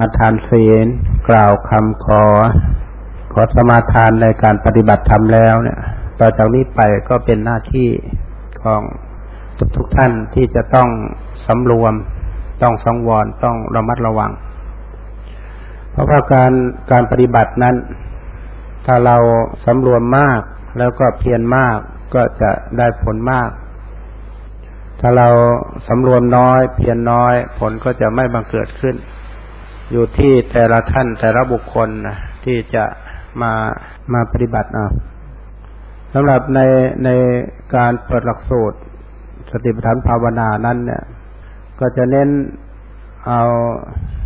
อาทานศีลกล่าวคำขอ ขอสมาทานในการปฏิบัติธรรมแล้วเนี่ย ต่อจากนี้ไปก็เป็นหน้าที่ของทุกทุกท่านที่จะต้องสำรวม ต้องสังวรต้องระมัดระวัง เพราะว่าการการปฏิบัตินั้น ถ้าเราสำรวมมากแล้วก็เพียรมากก็จะได้ผลมาก ถ้าเราสำรวมน้อย เพียรน้อยผลก็จะไม่บังเกิดขึ้น อยู่ที่แต่ละท่านแต่ละบุคคลนะที่จะมามาปฏิบัติเอาสำหรับในในการเปิดหลักสูตร สติปัฏฐานภาวนานั้น เนี่ย ก็จะเน้นเอา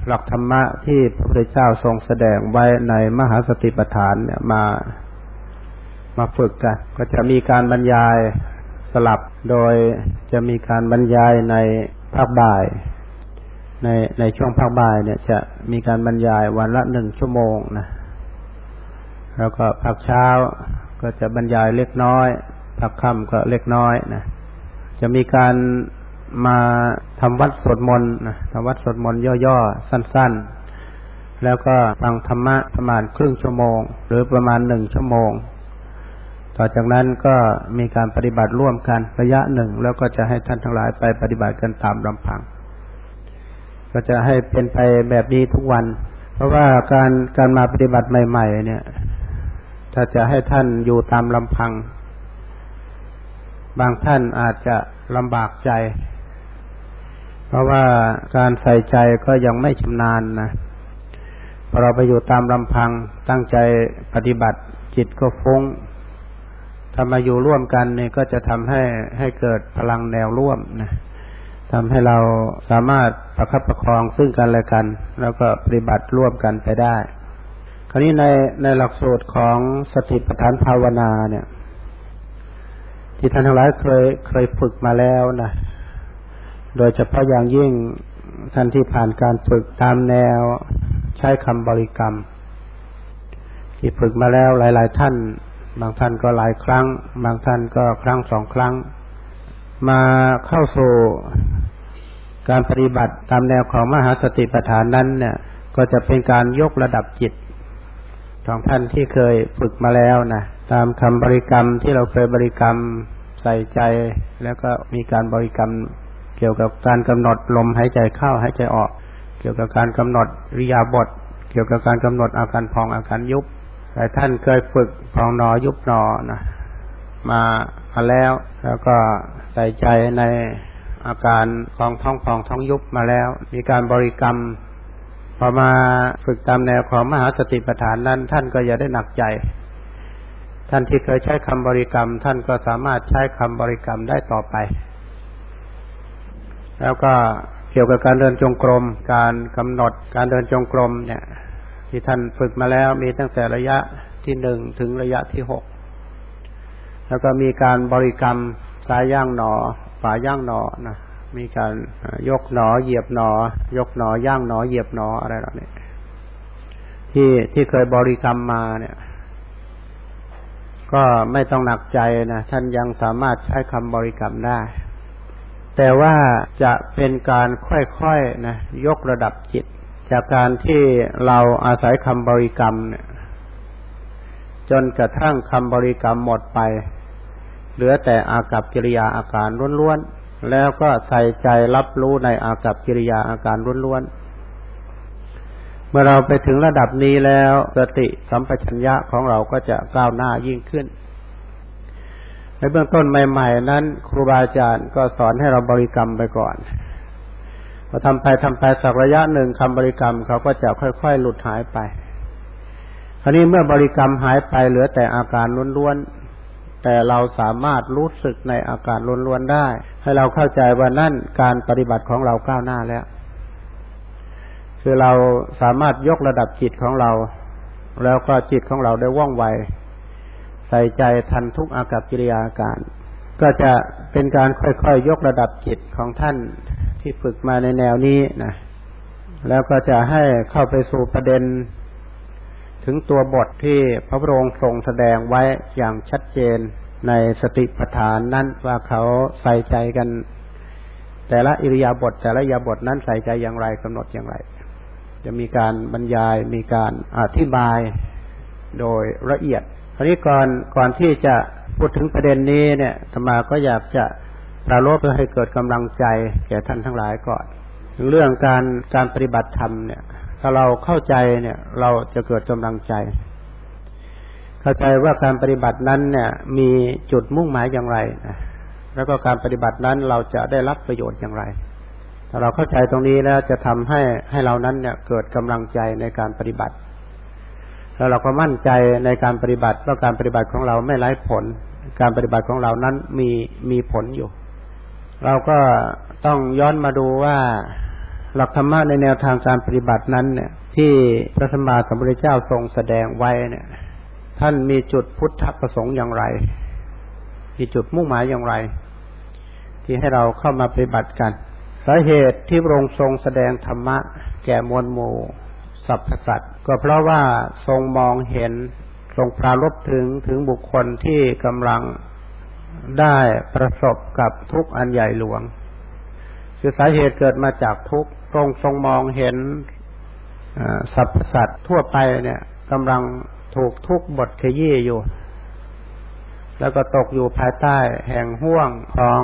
หลักธรรมะที่พระพุทธเจ้าทรงแสดงไว้ในมหาสติปัฏฐานเนี่ยมามาฝึกกัน ก็จะมีการบรรยายสลับโดยจะมีการบรรยายในภาคบ่าย ในในช่วงภาคบ่ายเนี่ยจะมีการบรรยายวันละหนึ่งชั่วโมงนะแล้วก็ภาคเช้าก็จะบรรยายเล็กน้อยภาคค่ำก็เล็กน้อยนะจะมีการมาทำวัดสวดมนต์นะทำวัดสวดมนต์ย่อๆสั้น ๆ แล้วก็ฟังธรรมะประมาณครึ่งชั่วโมง หรือประมาณหนึ่งชั่วโมง ต่อจากนั้นก็มีการปฏิบัติร่วมกันระยะหนึ่ง แล้วก็จะให้ท่านทั้งหลายไปปฏิบัติกันตามลำพัง ก็จะให้เป็นไปแบบนี้ทุกวัน เพราะว่าการการมาปฏิบัติใหม่ ๆ เนี่ย ถ้าจะให้ท่านอยู่ตามลำพัง บางท่านอาจจะลำบากใจ เพราะว่าการใส่ใจก็ยังไม่ชำนาญนะพอเราไปอยู่ตามลำพังตั้งใจปฏิบัติจิตก็ฟุ้งถ้ามาอยู่ร่วมกันเนี่ยก็จะทำให้ให้เกิดพลังแนวร่วมนะ ทำให้เราสามารถประคับประคองซึ่งกันและกัน แล้วก็ปฏิบัติร่วมกันไปได้ คราวนี้ในในหลักสูตรของสติปัฏฐานภาวนาเนี่ย ที่ท่านทั้งหลายเคยเคยฝึกมาแล้วนะโดยเฉพาะอย่างยิ่งท่านที่ผ่านการฝึกตามแนวใช้คำบริกรรม ที่ฝึกมาแล้วหลาย ๆ ท่าน บางท่านก็หลายครั้ง บางท่านก็ครั้งสองครั้ง มาเข้าสู่ การปฏิบัติตามแนวของมหาสติปัฏฐานนั้นเนี่ย ก็จะเป็นการยกระดับจิตของท่านที่เคยฝึกมาแล้วนะตามคำบริกรรมที่เราเคยบริกรรมใส่ใจ แล้วก็มีการบริกรรมเกี่ยวกับการกำหนดลมหายใจเข้าหายใจออก เกี่ยวกับการกำหนดริยาบท เกี่ยวกับการกำหนดอาการพองอาการยุบแต่ท่านเคยฝึกพองนอยุบนอนะมามาแล้ว แล้วก็ใส่ใจใน อาการของท้องพองท้องยุบมาแล้ว มีการบริกรรม พอมาฝึกตามแนวของมหาสติปัฏฐานนั้น ท่านก็อย่าได้หนักใจ ท่านที่เคยใช้คำบริกรรม ท่านก็สามารถใช้คำบริกรรมได้ต่อไป แล้วก็เกี่ยวกับการเดินจงกรม การกำหนดการเดินจงกรมเนี่ย ที่ท่านฝึกมาแล้วมีตั้งแต่ระยะที่หนึ่งถึงระยะที่หกแล้วก็มีการบริกรรมซ้ายย่างหนอ ฝาย่างหนอนะมีการยกหนอเหยียบหนอ ยกหนอย่างหนอเหยียบหนออะไรเหล่านี้ที่ที่เคยบริกรรมมาเนี่ย ก็ไม่ต้องหนักใจนะท่านยังสามารถใช้คำบริกรรมได้ แต่ว่าจะเป็นการค่อยๆนะยกระดับจิต จากการที่เราอาศัยคำบริกรรมเนี่ย จนกระทั่งคำบริกรรมหมดไป เหลือแต่อากับกิริยาอาการล้วนๆ แล้วก็ใส่ใจรับรู้ในอากับกิริยาอาการล้วนๆ เมื่อเราไปถึงระดับนี้แล้วสติสัมปชัญญะของเราก็จะก้าวหน้ายิ่งขึ้น ในเบื้องต้นใหม่ ๆ นั้น ครูบาอาจารย์ก็สอนให้เราบริกรรมไปก่อนพอทำไปทำไปสักระยะหนึ่งคำบริกรรมเขาก็จะค่อยๆ หลุดหายไปคราวนี้เมื่อบริกรรมหายไปเหลือแต่อาการล้วนๆ แต่เราสามารถรู้สึกในอาการล้วนๆได้ ให้เราเข้าใจว่านั่นการปฏิบัติของเราก้าวหน้าแล้ว คือเราสามารถยกระดับจิตของเรา แล้วก็จิตของเราได้ว่องไว ใส่ใจทันทุกอากับกิริยาการ ก็จะเป็นการค่อยๆยกระดับจิตของท่านที่ฝึกมาในแนวนี้นะแล้วก็จะให้เข้าไปสู่ประเด็น ถึงตัวบทที่พระบรมทรงแสดงไว้อย่างชัดเจนในสติปัฏฐานนั้นว่าเขาใส่ใจกัน แต่ละอิริยาบถแต่ละยาบทนั้นใส่ใจอย่างไรกำหนดอย่างไร จะมีการบรรยายมีการอธิบายโดยละเอียดคราวนี้ก่อนก่อนที่จะพูดถึงประเด็นนี้เนี่ยธรรมาก็อยากจะประโลบเพื่อให้เกิดกำลังใจแก่ท่านทั้งหลายก่อนเรื่องการการปฏิบัติธรรมเนี่ย ถ้าเราเข้าใจเนี่ย เราจะเกิดกำลังใจ เข้าใจว่าการปฏิบัตินั้นเนี่ย มีจุดมุ่งหมายอย่างไรนะแล้วก็การปฏิบัตินั้นเราจะได้รับประโยชน์อย่างไร ถ้าเราเข้าใจตรงนี้แล้วจะทำให้ให้เรานั้นเนี่ย เกิดกำลังใจในการปฏิบัติ แล้วเราก็มั่นใจในการปฏิบัติว่าการปฏิบัติของเราไม่ไร้ผล การปฏิบัติของเรานั้นมีมีผลอยู่ เราก็ต้องย้อนมาดูว่า หลักธรรมะในแนวทางการปฏิบัตินั้นเนี่ย ที่พระสัมมาสัมพุทธเจ้าทรงแสดงไว้เนี่ย ท่านมีจุดพุทธประสงค์อย่างไร มีจุดมุ่งหมายอย่างไร ที่ให้เราเข้ามาปฏิบัติกันสาเหตุที่พระองค์ทรงแสดงธรรมะ แก่มวลหมู่สัพพสัตก็เพราะว่าทรงมองเห็นทรงปรารบถึงถึงบุคคลที่กำลังได้ประสบกับทุกข์อันใหญ่หลวง คือสาเหตุเกิดมาจากทุกข์ ทรงทรงมองเห็นสรรพสัตว์ทั่วไปเนี่ยกำลังถูกทุกข์บทขยี้อยู่ แล้วก็ตกอยู่ภายใต้แห่งห่วงของ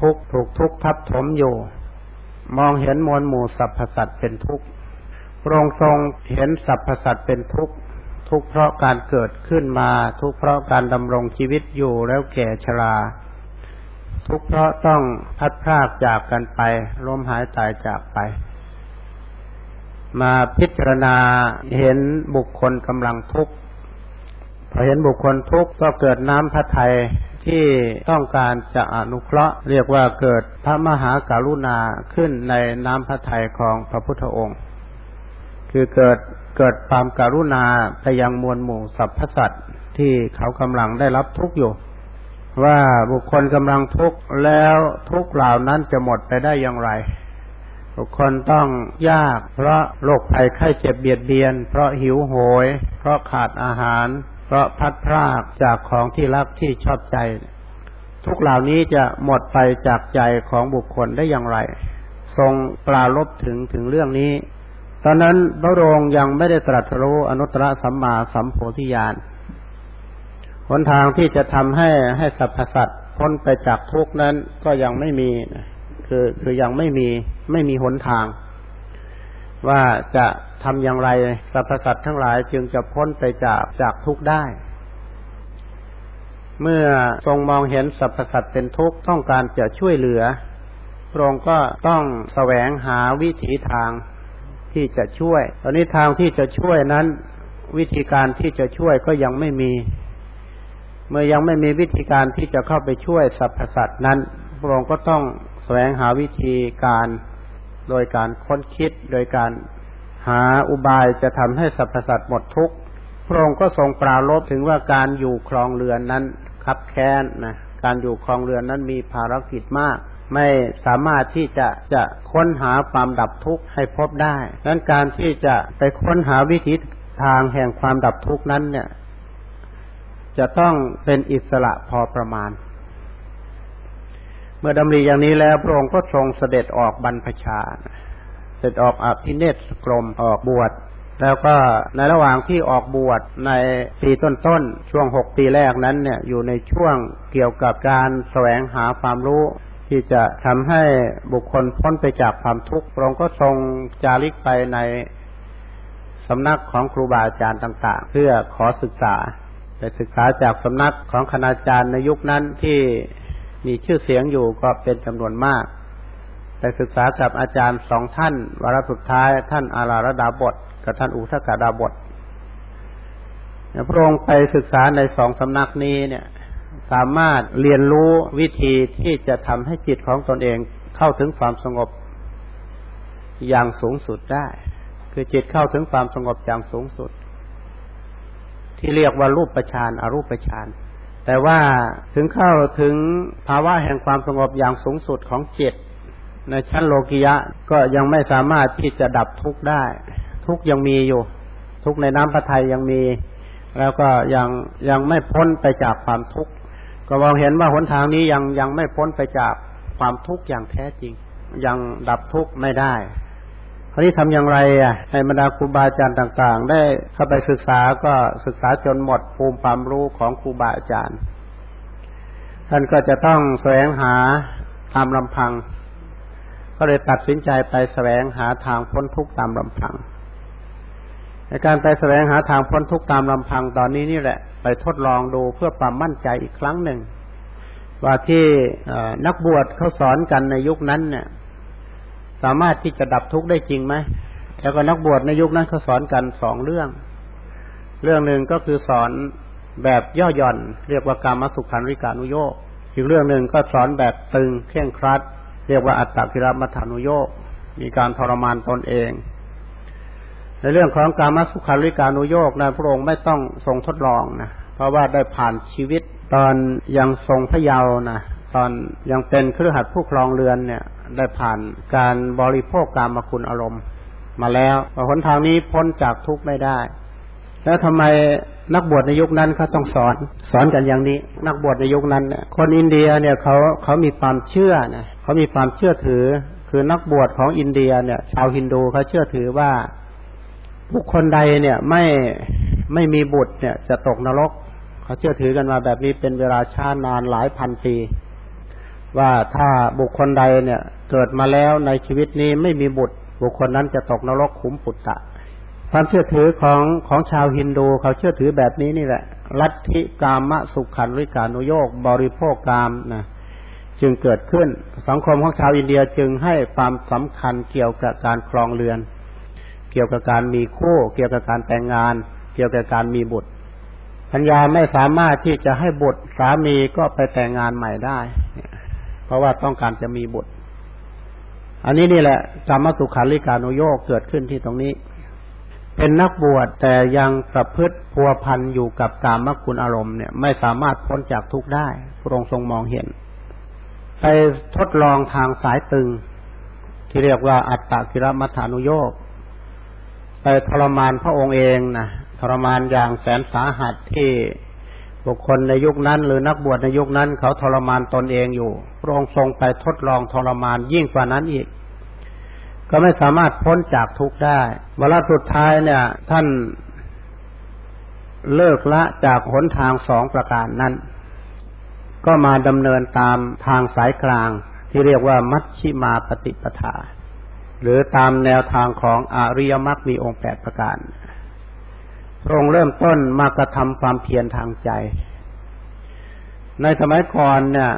ทุกถูกทุกทับถมอยู่ มองเห็นมวลหมู่สรรพสัตว์เป็นทุกข์พระองค์ทรงเห็นสรรพสัตว์เป็นทุกข์ทุกเพราะการเกิดขึ้นมา ทุกเพราะการดำรงชีวิตอยู่แล้วแก่ชรา ทุกข์เพราะต้องพัดพรากจากกันไปล้มหายตายจากไป มาพิจารณาเห็นบุคคลกำลังทุกข์พอเห็นบุคคลทุกข์ก็เกิดน้ำพระทัยที่ต้องการจะอนุเคราะห์ เรียกว่าเกิดพระมหาการุณาขึ้นในน้ำพระทัยของพระพุทธองค์ คือเกิดเกิดความการุณาไปยังมวลหมู่สรรพสัตว์ที่เขากำลังได้รับทุกข์อยู่ ว่าบุคคลกำลังทุกข์แล้วทุกข์เหล่านั้นจะหมดไปได้อย่างไร บุคคลต้องยาก เพราะโรคภัยไข้เจ็บเบียดเบียน เพราะหิวโหย เพราะขาดอาหาร เพราะพัดพรากจากของที่รักที่ชอบใจ ทุกเหล่านี้จะหมดไปจากใจของบุคคลได้อย่างไร ทรงปราลบถึงถึงเรื่องนี้ ตอนนั้นพระองค์ยังไม่ได้ตรัสรู้อนุตตรสัมมาสัมโพธิญาณ หนทางที่จะทำให้ให้สรรพสัตว์พ้นไปจากทุกนั้นก็ยังไม่มีคือคือยังไม่มีไม่มีหนทาง ว่าจะทำอย่างไรสรรพสัตว์ทั้งหลายจึงจะพ้นไปจากจากทุกข์ได้ เมื่อทรงมองเห็นสรรพสัตว์เป็นทุกข์ต้องการจะช่วยเหลือพระองค์ก็ต้องแสวงหาวิถีทางที่จะช่วย ตอนนี้ทางที่จะช่วยนั้น วิธีการที่จะช่วยก็ยังไม่มี เมื่อยังไม่มีวิธีการที่จะเข้าไปช่วยสรรพสัตว์นั้น พระองค์ก็ต้องแสวงหาวิธีการโดยการค้นคิดโดยการหาอุบายจะทำให้สรรพสัตว์หมดทุกข์พระองค์ก็ทรงปราลบถึงว่าการอยู่ครองเรือนนั้นคับแค้นนะการอยู่ครองเรือนนั้นมีภารกิจมาก ไม่สามารถที่จะจะค้นหาความดับทุกข์ให้พบได้ดังนั้นการที่จะไปค้นหาวิธีทางแห่งความดับทุกข์นั้นเนี่ย จะต้องเป็นอิสระพอประมาณ เมื่อดำริอย่างนี้แล้วพระองค์ก็ทรงเสด็จออกบรรพชา เสร็จออกอภิเนศกรมออกบวชแล้วก็ในระหว่างที่ออกบวชในปีต้นๆ ช่วงหกปีแรกนั้นเนี่ยอยู่ในช่วงเกี่ยวกับการแสวงหาความรู้ ที่จะทำให้บุคคลพ้นไปจากความทุกข์พระองค์ก็ทรงจาริกไปในสำนักของครูบาอาจารย์ต่าง ๆ เพื่อขอศึกษา ไปศึกษาจากสำนักของคณาจารย์ในยุคนั้นที่มีชื่อเสียงอยู่ก็เป็นจำนวนมากไปศึกษากับอาจารย์สองท่านวาระสุดท้ายท่านอาราระดาบทกับท่านอุทกาดาบทพระองค์ไปศึกษาในสองสำนักนี้เนี่ย สามารถเรียนรู้วิธีที่จะทำให้จิตของตนเองเข้าถึงความสงบอย่างสูงสุดได้ คือจิตเข้าถึงความสงบอย่างสูงสุด ที่เรียกว่ารูปประชานอารูปประชานแต่ว่าถึงเข้าถึงภาวะแห่งความสงบอย่างสูงสุดของจิต ในชั้นโลกิยะก็ยังไม่สามารถที่จะดับทุกข์ได้ ทุกข์ยังมีอยู่ ทุกข์ในน้ำพระทัยยังมี แล้วก็ยังยังไม่พ้นไปจากความทุกข์ก็มองเห็นว่าหนทางนี้ยังยังไม่พ้นไปจากความทุกข์อย่างแท้จริง ยังดับทุกข์ไม่ได้ คราวนี้ทำอย่างไรอะให้บรรดาครูบาอาจารย์ต่าง ๆ ได้เข้าไปศึกษาก็ศึกษาจนหมดภูมิความรู้ของครูบาอาจารย์ ท่านก็จะต้องแสวงหาตามลำพัง ก็เลยตัดสินใจไปแสวงหาทางพ้นทุกข์ตามลำพังในการไปแสวงหาทางพ้นทุกข์ตามลำพังตอนนี้นี่แหละ ไปทดลองดูเพื่อความมั่นใจอีกครั้งหนึ่งว่าที่นักบวชเขาสอนกันในยุคนั้นเนี่ย สามารถที่จะดับทุกข์ได้จริงไหมแล้วก็นักบวชในยุคนั้นเขาสอนกันสองเรื่อง เรื่องหนึ่งก็คือสอนแบบย่อหย่อน เรียกว่าการมสุขันริการุโยกอีกเรื่องหนึ่งก็สอนแบบตึงเคร่งครัด เรียกว่าอัตตกิรมัฐานุโยกมีการทรมานตนเอง ในเรื่องของการมสุขันริการุโยกนะพระองค์ไม่ต้องทรงทดลองนะเพราะว่าได้ผ่านชีวิตตอนยังทรงพระเยาว์นะตอนยังเป็นเครือขัดผู้ครองเรือนเนี่ย ได้ผ่านการบริโภคกามคุณอารมณ์ มาแล้วหนทางนี้พ้นจากทุกข์ไม่ได้ แล้วทำไมนักบวชในยุคนั้นเขาต้องสอน สอนกันอย่างนี้ นักบวชในยุคนั้นคนอินเดียเนี่ยเขาเขามีความเชื่อนะเขามีความเชื่อถือ คือนักบวชของอินเดียเนี่ย ชาวฮินดูเขาเชื่อถือว่าบุคคลใดเนี่ยไม่ไม่มีบุตรเนี่ยจะตกนรก เขาเชื่อถือกันมาแบบนี้เป็นเวลาช้านานหลายพันปี ว่าถ้าบุคคลใดเนี่ย เกิดมาแล้วในชีวิตนี้ไม่มีบุตร บุคคลนั้นจะตกนรกขุมปุตตะ ความเชื่อถือของของชาวฮินดูเขาเชื่อถือแบบนี้นี่แหละ ลัทธิกามะสุขันริการุโยกบริโภคกามนะจึงเกิดขึ้น สังคมของชาวอินเดียจึงให้ความสำคัญเกี่ยวกับการครองเรือน เกี่ยวกับการมีคู่ เกี่ยวกับการแต่งงาน เกี่ยวกับการมีบุตรพัญญาไม่สามารถที่จะให้บุตรสามีก็ไปแต่งงานใหม่ได้ ราะว่าต้องการจะมีบุตร อันนี้นี่แหละกรรมสุขาริการุโยกเกิดขึ้นที่ตรงนี้ เป็นนักบวชแต่ยังประพฤติพัวพันอยู่กับกามคุณอารมณ์เนี่ยไม่สามารถพ้นจากทุกข์ได้พระองค์ทรงมองเห็น ไปทดลองทางสายตึง ที่เรียกว่าอัตตกิรมัฐานุโยกไปทรมานพระองค์เองนะทรมานอย่างแสนสาหัสที่ บุคคลในยุคนั้น หรือนักบวชในยุคนั้น เขาทรมานตนเองอยู่ พระองค์ทรงไปทดลองทรมานยิ่งกว่านั้นอีก ก็ไม่สามารถพ้นจากทุกข์ได้เวลาสุดท้ายเนี่ย ท่านเลิกละจากหนทางสองประการนั้น ก็มาดำเนินตามทางสายกลางที่เรียกว่ามัชชิมาปฏิปทา หรือตามแนวทางของอริยมรรคมีองค์แปดประการ พระองค์เริ่มต้นมากระทำความเพียรทางใจ ในสมัยก่อนเนี่ย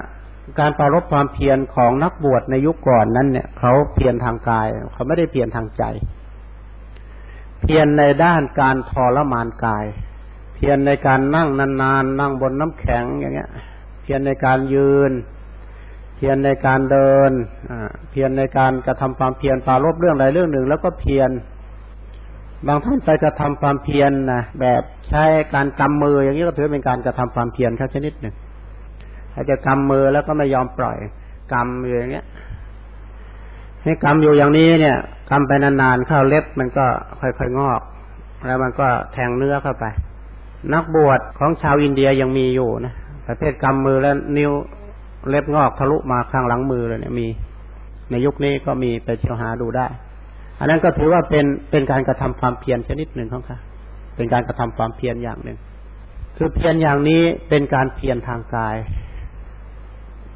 การปรารบความเพียรของนักบวชในยุคก่อนนั้นเนี่ยเขาเพียรทางกาย เขาไม่ได้เพียรทางใจ เพียรในด้านการทรมานกาย เพียรในการนั่งนานๆนั่งบนน้ำแข็งอย่างเงี้ย เพียรในการยืน เพียรในการเดินเพียรในการกระทำความเพียรปรารบเรื่องใดเรื่องหนึ่ง แล้วก็เพียร บางท่านไปกระทำความเพียรนนะแบบใช้การกำมืออย่างนี้ก็ถือเป็นการกระทำความเพียรแค่ชนิดหนึ่งอาจจะกำมือแล้วก็ไม่ยอมปล่อยกำอยู่อย่างเงี้ยให้กำอยู่อย่างนี้เนี่ยกำไปนานๆเข้าเล็บมันก็ค่อยๆงอก แล้วมันก็แทงเนื้อเข้าไป นักบวชของชาวอินเดียยังมีอยู่นะประเภทกำมือแล้วนิ้วเล็บงอกทะลุมาข้างหลังมือเลยเนี่ยมี ในยุคนี้ก็มีไปเที่ยวหาดูได้ อันนั้นก็ถือว่าเป็นเป็นการกระทำความเพียรชนิดหนึ่งของเขาเป็นการกระทำความเพียรอย่างหนึ่ง คือเพียรอย่างนี้เป็นการเพียรทางกาย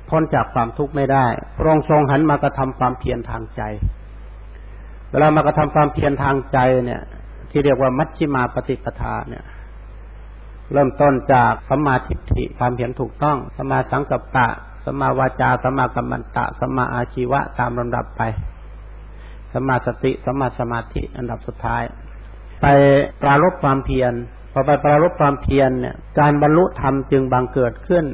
พ้นจากความทุกข์ไม่ได้ พระองค์ทรงหันมากระทำความเพียรทางใจ เวลามากระทำความเพียรทางใจเนี่ย ที่เรียกว่ามัชชิมาปฏิปทาเนี่ย เริ่มต้นจากสมาธิฐิความเห็นถูกต้องสมาสังกัปปะสมาวาจาสมากัมมันตะสมาอาชีวะตามลำดับไป สมาสติสมาสมาธิอันดับสุดท้าย ไปปรารบความเพียรพอไปปรารบความเพียรเนี่ย การบรรลุธรรมจึงบังเกิดขึ้น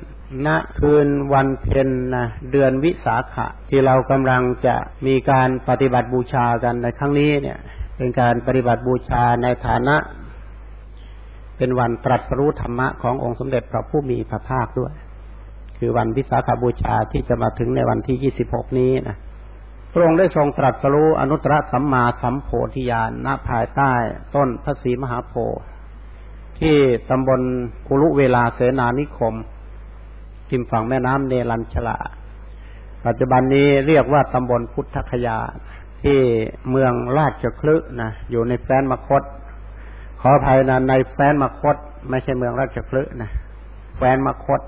ณคืนวันเพ็ญนะเดือนวิสาขะ ที่เรากำลังจะมีการปฏิบัติบูชากันในครั้งนี้เนี่ย เป็นการปฏิบัติบูชาในฐานะ เป็นวันตรัสรู้ธรรมะขององค์สมเด็จพระผู้มีพระภาคด้วย คือวันวิสาขบูชาที่จะมาถึงในวันที่ยี่สิบหกนี้นะ ระองค์ได้ทรงตรัสรู้อนุตตรสัมมาสัมโพธิญาณณภายใต้ต้นพระศรีมหาโพธิ์ที่ตำบลกุลุเวลาเสนานิคมทิมฝั่งแม่น้ำเนรัญชลา ปัจจุบันนี้เรียกว่าตำบลพุทธคยา ที่เมืองราชคลึนะอยู่ในแฟนมคต ขออภัยนะในแฟนมคต ไม่ใช่เมืองราชคลึนะแฟนมคต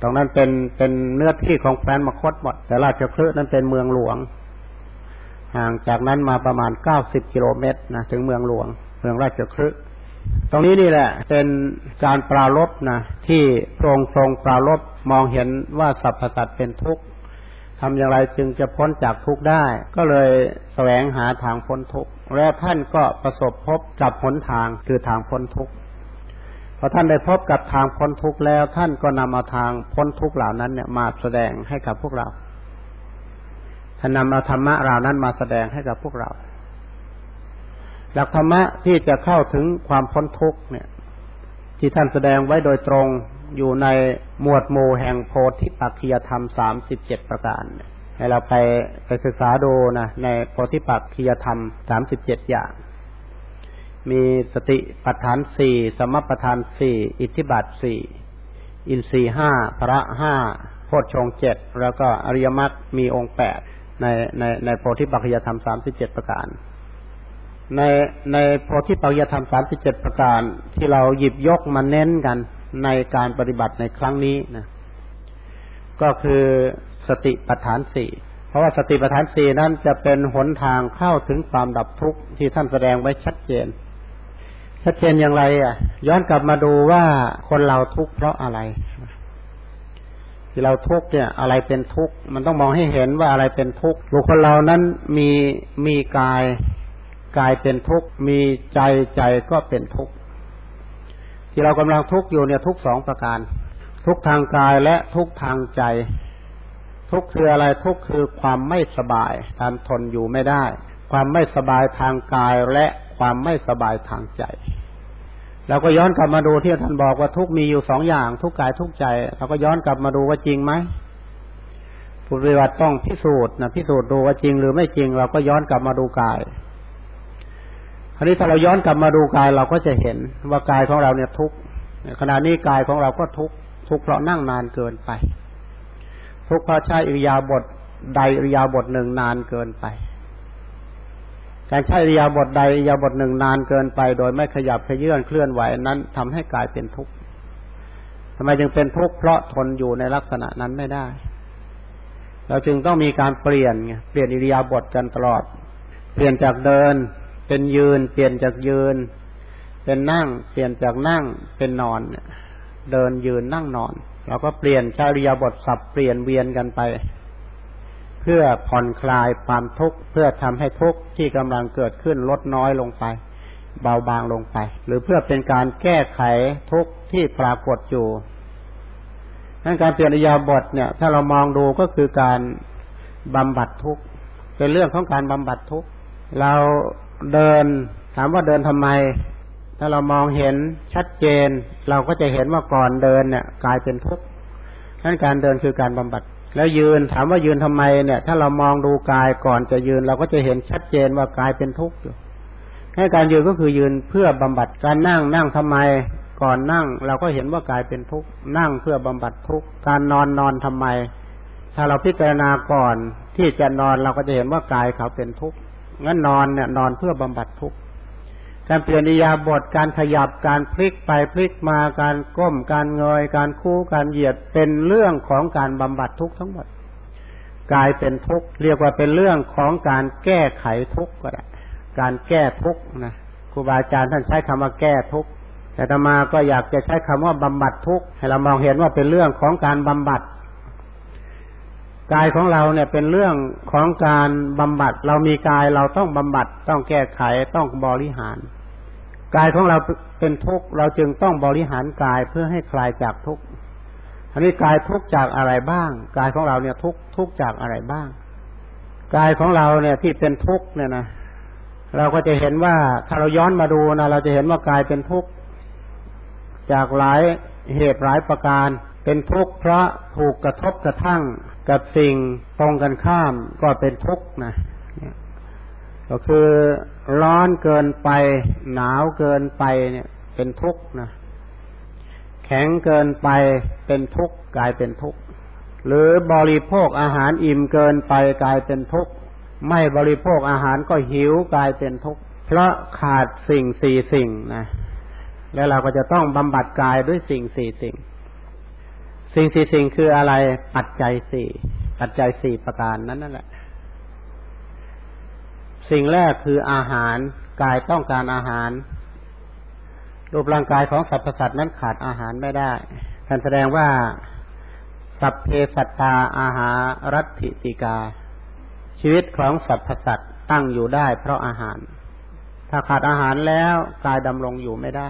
ตรงนั้นเป็นเป็นเนื้อที่ของแฟนมคตหมดแต่ราชคลึนั้นเป็นเมืองหลวง ห่างจากนั้นมาประมาณเก้าสิบกิโลเมตรนะถึงเมืองหลวง เมืองราชคลึตรงนี้นี่แหละ เป็นการปราลบนะที่พระองค์ทรงปราลบมองเห็นว่าสรรพสัตว์เป็นทุกข์ทำอย่างไรจึงจะพ้นจากทุกข์ได้ ก็เลยแสวงหาทางพ้นทุกข์และท่านก็ประสบพบกับหนทางคือทางพ้นทุกข์พอท่านได้พบกับทางพ้นทุกข์แล้ว ท่านก็นำเอาทางพ้นทุกข์เหล่านั้นเนี่ยมาแสดงให้กับพวกเรา ท่านนำเอาธรรมะเหล่านั้นมาแสดงให้กับพวกเรา หลักธรรมะที่จะเข้าถึงความพ้นทุกข์เนี่ย ที่ท่านแสดงไว้โดยตรงอยู่ในหมวดหมู่แห่งโพธิปักขียธรรมสามสิบเจ็ดประการให้เราไปไปศึกษาดูนะในโพธิปักขียธรรมสามสิบเจ็ดอย่าง มีสติปัฏฐานสี่สมปัฏฐานสี่อิทธิบาทสี่อินทรีห้าพระห้าโพชฌงเจ็ดแล้วก็อริยมรรคมีองค์แปด ในในในโพธิปักขียธรรมสามสิบเจ็ดประการ ในในโพธิปัจจธรรมสามสิบเจ็ดประการที่เราหยิบยกมาเน้นกันในการปฏิบัติในครั้งนี้นะก็คือสติปัฏฐานสี่เพราะว่าสติปัฏฐานสี่นั้นจะเป็นหนทางเข้าถึงความดับทุกข์ที่ท่านแสดงไว้ชัดเจน ชัดเจนอย่างไร อะ ย้อนกลับมาดูว่าคนเราทุกข์เพราะอะไร ที่เราทุกข์เนี่ยอะไรเป็นทุกข์มันต้องมองให้เห็นว่าอะไรเป็นทุกข์บุคคลเรานั้นมีมีกายกายเป็นทุกข์มีใจใจก็เป็นทุกข์ที่เรากำลังทุกข์อยู่เนี่ยทุกสองประการ ทุกทางกายและทุกทางใจ ทุกคืออะไรทุกคือความไม่สบายการทนอยู่ไม่ได้ ความไม่สบายทางกายและความไม่สบายทางใจ เราก็ย้อนกลับมาดูที่ท่านบอกว่าทุกมีอยู่สองอย่างทุกกายทุกใจเราก็ย้อนกลับมาดูว่าจริงไหมผู้ปฏิบัติต้องพิสูจน์นะพิสูจน์ดูว่าจริงหรือไม่จริง เราก็ย้อนกลับมาดูกายคราวนี้ถ้าเราย้อนกลับมาดูกายเราก็จะเห็นว่ากายของเราเนี่ยทุกขณะนี้กายของเราก็ทุกทุกเพราะนั่งนานเกินไป ทุกเพราะใช้อิริยาบถใดอิริยาบถหนึ่งนานเกินไป การใช้อิริยาบถใดอิริยาบถหนึ่งนานเกินไป โดยไม่ขยับขยื่นเคลื่อนไหวนั้นทำให้กายเป็นทุกข์ทำไมจึงเป็นทุกข์เพราะทนอยู่ในลักษณะนั้นไม่ได้ เราจึงต้องมีการเปลี่ยนไงเปลี่ยนอิริยาบถกันตลอด เปลี่ยนจากเดิน เป็นยืน เปลี่ยนจากยืน เป็นนั่ง เปลี่ยนจากนั่งเป็นนอน เดินยืนนั่งนอน เราก็เปลี่ยนชาริยาบทสับเปลี่ยนเวียนกันไป พื่อผ่อนคลายความทุกข์เพื่อทำให้ทุกข์ที่กำลังเกิดขึ้นลดน้อยลงไป เบาบางลงไป หรือเพื่อเป็นการแก้ไขทุกข์ที่ปรากฏอยู่นั่นการเปลี่ยนอิยาบทเนี่ย ถ้าเรามองดูก็คือการบำบัดทุกข์เป็นเรื่องของการบำบัดทุกข์เราเดินถามว่าเดินทำไม ถ้าเรามองเห็นชัดเจน เราก็จะเห็นว่าก่อนเดินเนี่ยกลายเป็นทุกข์นั้นการเดินคือการบำบัด แล้วยืนถามว่ายืนทำไมเนี่ย ถ้าเรามองดูกายก่อนจะยืน เราก็จะเห็นชัดเจนว่ากายเป็นทุกข์อยู่ให้การยืนก็คือยืนเพื่อบำบัดการนั่งนั่งทำไม ก่อนนั่ง เราก็เห็นว่ากายเป็นทุกข์นั่งเพื่อบำบัดทุกข์การนอนนอนทำไม ถ้าเราพิจารณาก่อนที่จะนอนเราก็จะเห็นว่ากายเขาเป็นทุกข์งั้นนอนเนี่ย นอนเพื่อบำบัดทุกข์ การเปลี่ยนอิยาบทการขยับการพลิกไปพลิกมาการก้มการเงยการคู่การเหยียดเป็นเรื่องของการบำบัดทุกข์ทั้งหมดกลายเป็นทุกข์เรียกว่าเป็นเรื่องของการแก้ไขทุกข์ก็ได้การแก้ทุกข์นะครูบาอาจารย์ท่านใช้คำว่าแก้ทุกข์แต่ตมาก็อยากจะใช้คำว่าบำบัดทุกข์ให้เรามองเห็นว่าเป็นเรื่องของการบำบัดกายของเราเนี่ยเป็นเรื่องของการบำบัด เรามีกายเราต้องบำบัด ต้องแก้ไขต้องบริหาร กายของเราเป็นทุกข์เราจึงต้องบริหารกายเพื่อให้คลายจากทุกข์อันนี้กายทุกข์จากอะไรบ้าง กายของเราเนี่ยทุกข์ทุกข์จากอะไรบ้าง กายของเราเนี่ยที่เป็นทุกข์เนี่ยนะเราก็จะเห็นว่าถ้าเราย้อนมาดูนะเราจะเห็นว่ากายเป็นทุกข์จากหลายเหตุหลายประการ เป็นทุกข์เพราะถูกกระทบกระทั่งกับสิ่งตรงกันข้ามก็เป็นทุกข์นะ ก็คือร้อนเกินไป หนาวเกินไปเนี่ย เป็นทุกข์นะแข็งเกินไปเป็นทุกข์กลายเป็นทุกข์หรือบริโภคอาหารอิ่มเกินไปกลายเป็นทุกข์ไม่บริโภคอาหารก็หิวกลายเป็นทุกข์เพราะขาดสิ่งสี่สิ่งนะแล้วเราก็จะต้องบำบัดกายด้วยสิ่งสี่สิ่ง สิ่งสี่สิ่งคืออะไรปัจจัยสี่ปัจจัยสี่ประการนั้นนั่นแหละ สิ่งแรกคืออาหารกายต้องการอาหาร รูปร่างกายของสรรพสัตว์นั้นขาดอาหารไม่ได้ท่านแสดงว่าสัพเพสัตตาอาหารัติติกา ชีวิตของสรรพสัตว์ตั้งอยู่ได้เพราะอาหาร ถ้าขาดอาหารแล้วกายดำรงอยู่ไม่ได้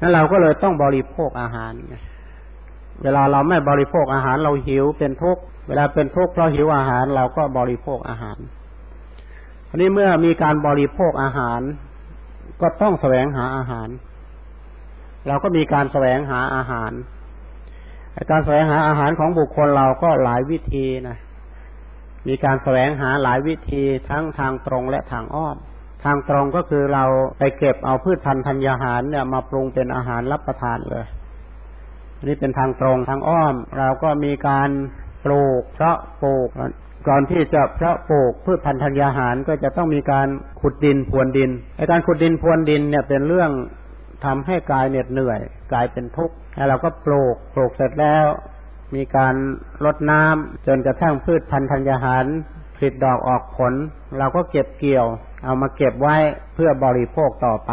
นั้นเราก็เลยต้องบริโภคอาหารเวลาเราไม่บริโภคอาหารเราหิวเป็นทุกข์เวลาเป็นทุกข์เพราะหิวอาหารเราก็บริโภคอาหาร นี้เมื่อมีการบริโภคอาหาร ก็ต้องแสวงหาอาหาร เราก็มีการแสวงหาอาหาร การแสวงหาอาหารของบุคคลเราก็หลายวิธีนะมีการแสวงหาหลายวิธีทั้งทางตรงและทางอ้อม ทางตรงก็คือเราไปเก็บเอาพืชพันธุ์ธัญญาหารเนี่ยมาปรุงเป็นอาหารรับประทานเลย นี่เป็นทางตรงทางอ้อม เราก็มีการปลูกเพาะปลูก ก่อนที่จะเพาะปลูกพืชพันธุ์ธัญญาหารก็จะต้องมีการขุดดินพรวนดินในการขุดดินพรวนดินเนี่ยเป็นเรื่องทำให้กายเหน็ดเหนื่อยกายเป็นทุกข์แล้วเราก็ปลูกปลูกเสร็จแล้ว มีการรดน้ำจนกระทั่งพืชพันธุ์ธัญญาหารผลิดอกออกผล เราก็เก็บเกี่ยว เอามาเก็บไว้เพื่อบริโภคต่อไป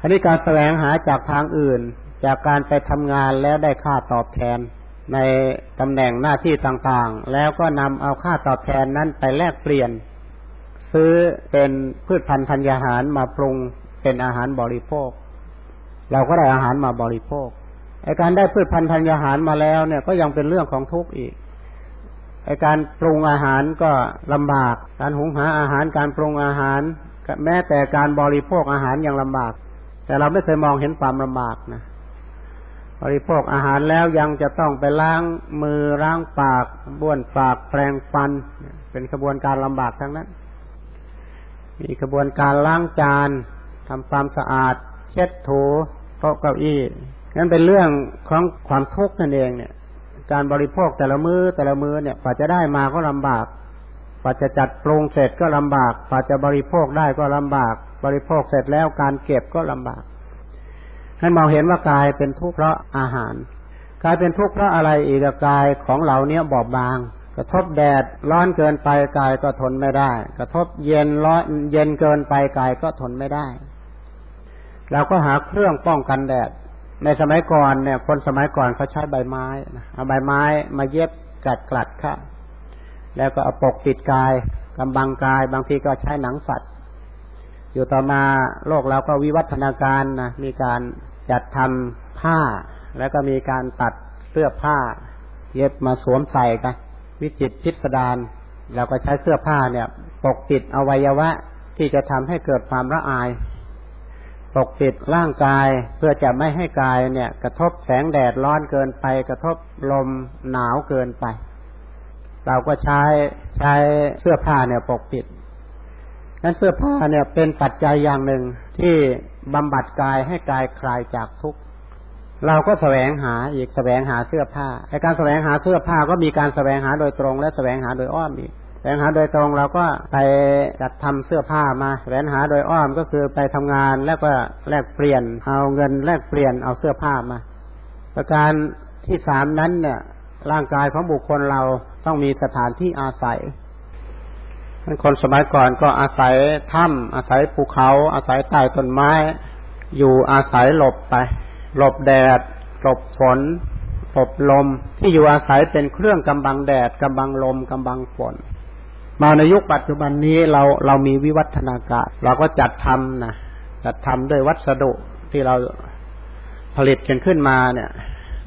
อันนี้การแสวงหาจากทางอื่น จากการไปทำงานแล้วได้ค่าตอบแทน ในตำแหน่งหน้าที่ต่างๆ แล้วก็นำเอาค่าตอบแทนนั้นไปแลกเปลี่ยน ซื้อเป็นพืชพันธุ์ธัญญาหารมาปรุงเป็นอาหารบริโภค เราก็ได้อาหารมาบริโภคไอการได้พืชพันธุ์ธัญญาหารมาแล้วเนี่ยก็ยังเป็นเรื่องของทุกข์อีกไอการปรุงอาหารก็ลำบาก การหุงหาอาหารการปรุงอาหาร แม้แต่การบริโภคอาหารยังลำบาก แต่เราไม่เคยมองเห็นความลำบากนะ ริโภคอาหารแล้วยังจะต้องไปล้างมือล้างปากบ้วนปากแปรงฟัน เป็นกระบวนการลำบากทั้งนั้น มีกระบวนการล้างจานทำความสะอาด เช็ดถูโต๊ะเก้าอี้นั่นเป็นเรื่องของความทุกข์นั่นเองเนี่ย การบริโภคแต่ละมือ้อแต่ละมื้อเนี่ยกว่าจะได้มาก็ลำบากกว่าจะจัดปรุงเสร็จก็ลำบากกว่าจะบริโภคได้ก็ลำบาก บริโภคเสร็จแล้วการเก็บก็ลำบาก ให้มองเห็นว่ากายเป็นทุกข์เพราะอาหาร กายเป็นทุกข์เพราะอะไรอีกกายของเราเนี้ยบอบบาง กระทบแดดร้อนเกินไปกายก็ทนไม่ได้ กระทบเย็นร้อนเย็นเกินไปกายก็ทนไม่ได้เราก็หาเครื่องป้องกันแดด ในสมัยก่อนเนี่ย คนสมัยก่อนเขาใช้ใบไม้เอาใบไม้มาเย็บกัดกลัดค่ะแล้วก็เอาปกปิดกายกำบังกาย บางทีก็ใช้หนังสัตว์ อยู่ต่อมาโลกเราก็วิวัฒนาการนะมีการ จัดทำผ้า แล้วก็มีการตัดเสื้อผ้า เย็บมาสวมใส่กันวิจิตพิสดารเราก็ใช้เสื้อผ้าเนี่ย ปกปิดอวัยวะที่จะทำให้เกิดความละอาย ปกปิดร่างกายเพื่อจะไม่ให้กายเนี่ย กระทบแสงแดดร้อนเกินไป กระทบลมหนาวเกินไป เราก็ใช้ใช้เสื้อผ้าเนี่ยปกปิดนั้นเสื้อผ้าเนี่ยเป็นปัจจัยอย่างหนึ่งที่ บำบัดกายให้กายคลายจากทุกข์เราก็แสวงหาอีกแสวงหาเสื้อผ้าในการแสวงหาเสื้อผ้าก็มีการแสวงหาโดยตรง และแสวงหาโดยอ้อมอีกแสวงหาโดยตรงเราก็ไปจัดทำเสื้อผ้ามาแสวงหาโดยอ้อมก็คือไปทำงานแล้วก็แลกเปลี่ยนเอาเงินแลกเปลี่ยนเอาเสื้อผ้ามา ประการที่สามนั้นเนี่ยร่างกายของบุคคลเราต้องมีสถานที่อาศัย คนสมัยก่อนก็อาศัยถ้ำอาศัยภูเขา อาศัยใต้ต้นไม้ อยู่อาศัยหลบไป หลบแดด หลบฝน หลบลม ที่อยู่อาศัยเป็นเครื่องกำบังแดดกำบังลมกำบังฝน มาในยุคปัจจุบันนี้เราเรามีวิวัฒนาการเราก็จัดทำนะจัดทำด้วยวัสดุที่เราผลิตกันขึ้นมาเนี่ย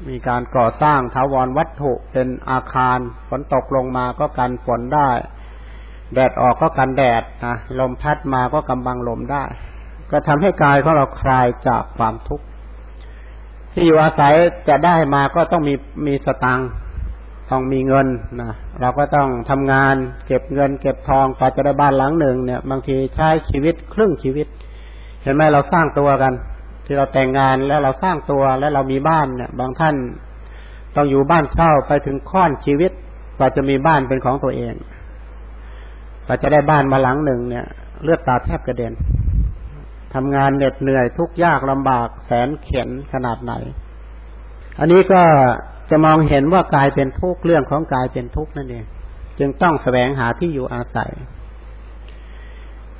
มีการก่อสร้างถาวรวัตถุเป็นอาคารฝนตกลงมาก็กันฝนได้ แดดออกก็กันแดดนะลมพัดมาก็กำบังลมได้ ก็ทำให้กายของเราคลายจากความทุกข์ที่อยู่อาศัยจะได้มาก็ต้องมีมีสตังต้องมีเงินนะเราก็ต้องทำงาน เก็บเงิน เก็บทองกว่าจะได้บ้านหลังหนึ่งเนี่ย บางทีใช้ชีวิตครึ่งชีวิต เห็นไหมเราสร้างตัวกัน ที่เราแต่งงานแล้วเราสร้างตัวแล้วเรามีบ้านเนี่ย บางท่านต้องอยู่บ้านเช่าไปถึงค่อนชีวิตกว่าจะมีบ้านเป็นของตัวเอง กว่าจะได้บ้านมาหลังหนึ่งเนี่ย เลือดตาแทบกระเด็นทำงานเหน็ดเหนื่อยทุกยากลำบากแสนเข็นขนาดไหน อันนี้ก็จะมองเห็นว่ากายเป็นทุกข์เรื่องของกายเป็นทุกข์นั่นเองจึงต้องแสวงหาที่อยู่อาศัย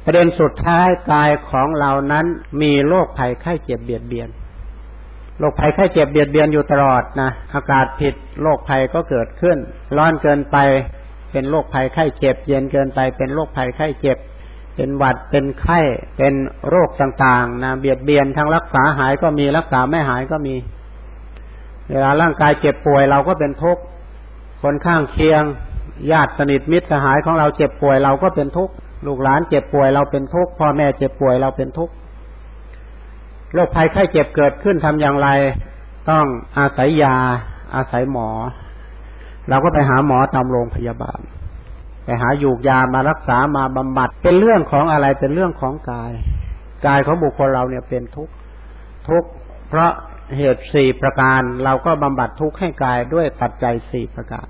ประเด็นสุดท้ายกายของเรานั้นมีโรคภัยไข้เจ็บเบียดเบียนโรคภัยไข้เจ็บเบียดเบียนอยู่ตลอดนะอากาศผิดโรคภัยก็เกิดขึ้น ร้อนเกินไป เป็นโรคภัยไข้เจ็บ เย็นเกินไปเป็นโรคภัยไข้เจ็บ เป็นหวัดเป็นไข้เป็นโรคต่างๆนะเบียดเบียนทั้งรักษาหายก็มีรักษาไม่หายก็มี เวลาร่างกายเจ็บป่วยเราก็เป็นทุกข์คนข้างเคียง ญาติสนิทมิตรสหายของเราเจ็บป่วยเราก็เป็นทุกข์ลูกหลานเจ็บป่วยเราเป็นทุกข์พ่อแม่เจ็บป่วยเราเป็นทุกข์โรคภัยไข้เจ็บเกิดขึ้นทำอย่างไร ต้องอาศัยยา อาศัยหมอ เราก็ไปหาหมอตามโรงพยาบาล ไปหายูกยามารักษามาบำบัด เป็นเรื่องของอะไรเป็นเรื่องของกาย กายของบุคคลเราเนี่ยเป็นทุกข์ทุกข์เพราะเหตุสี่ประการเราก็บำบัดทุกข์ให้กายด้วยปัจจัยสี่ประการ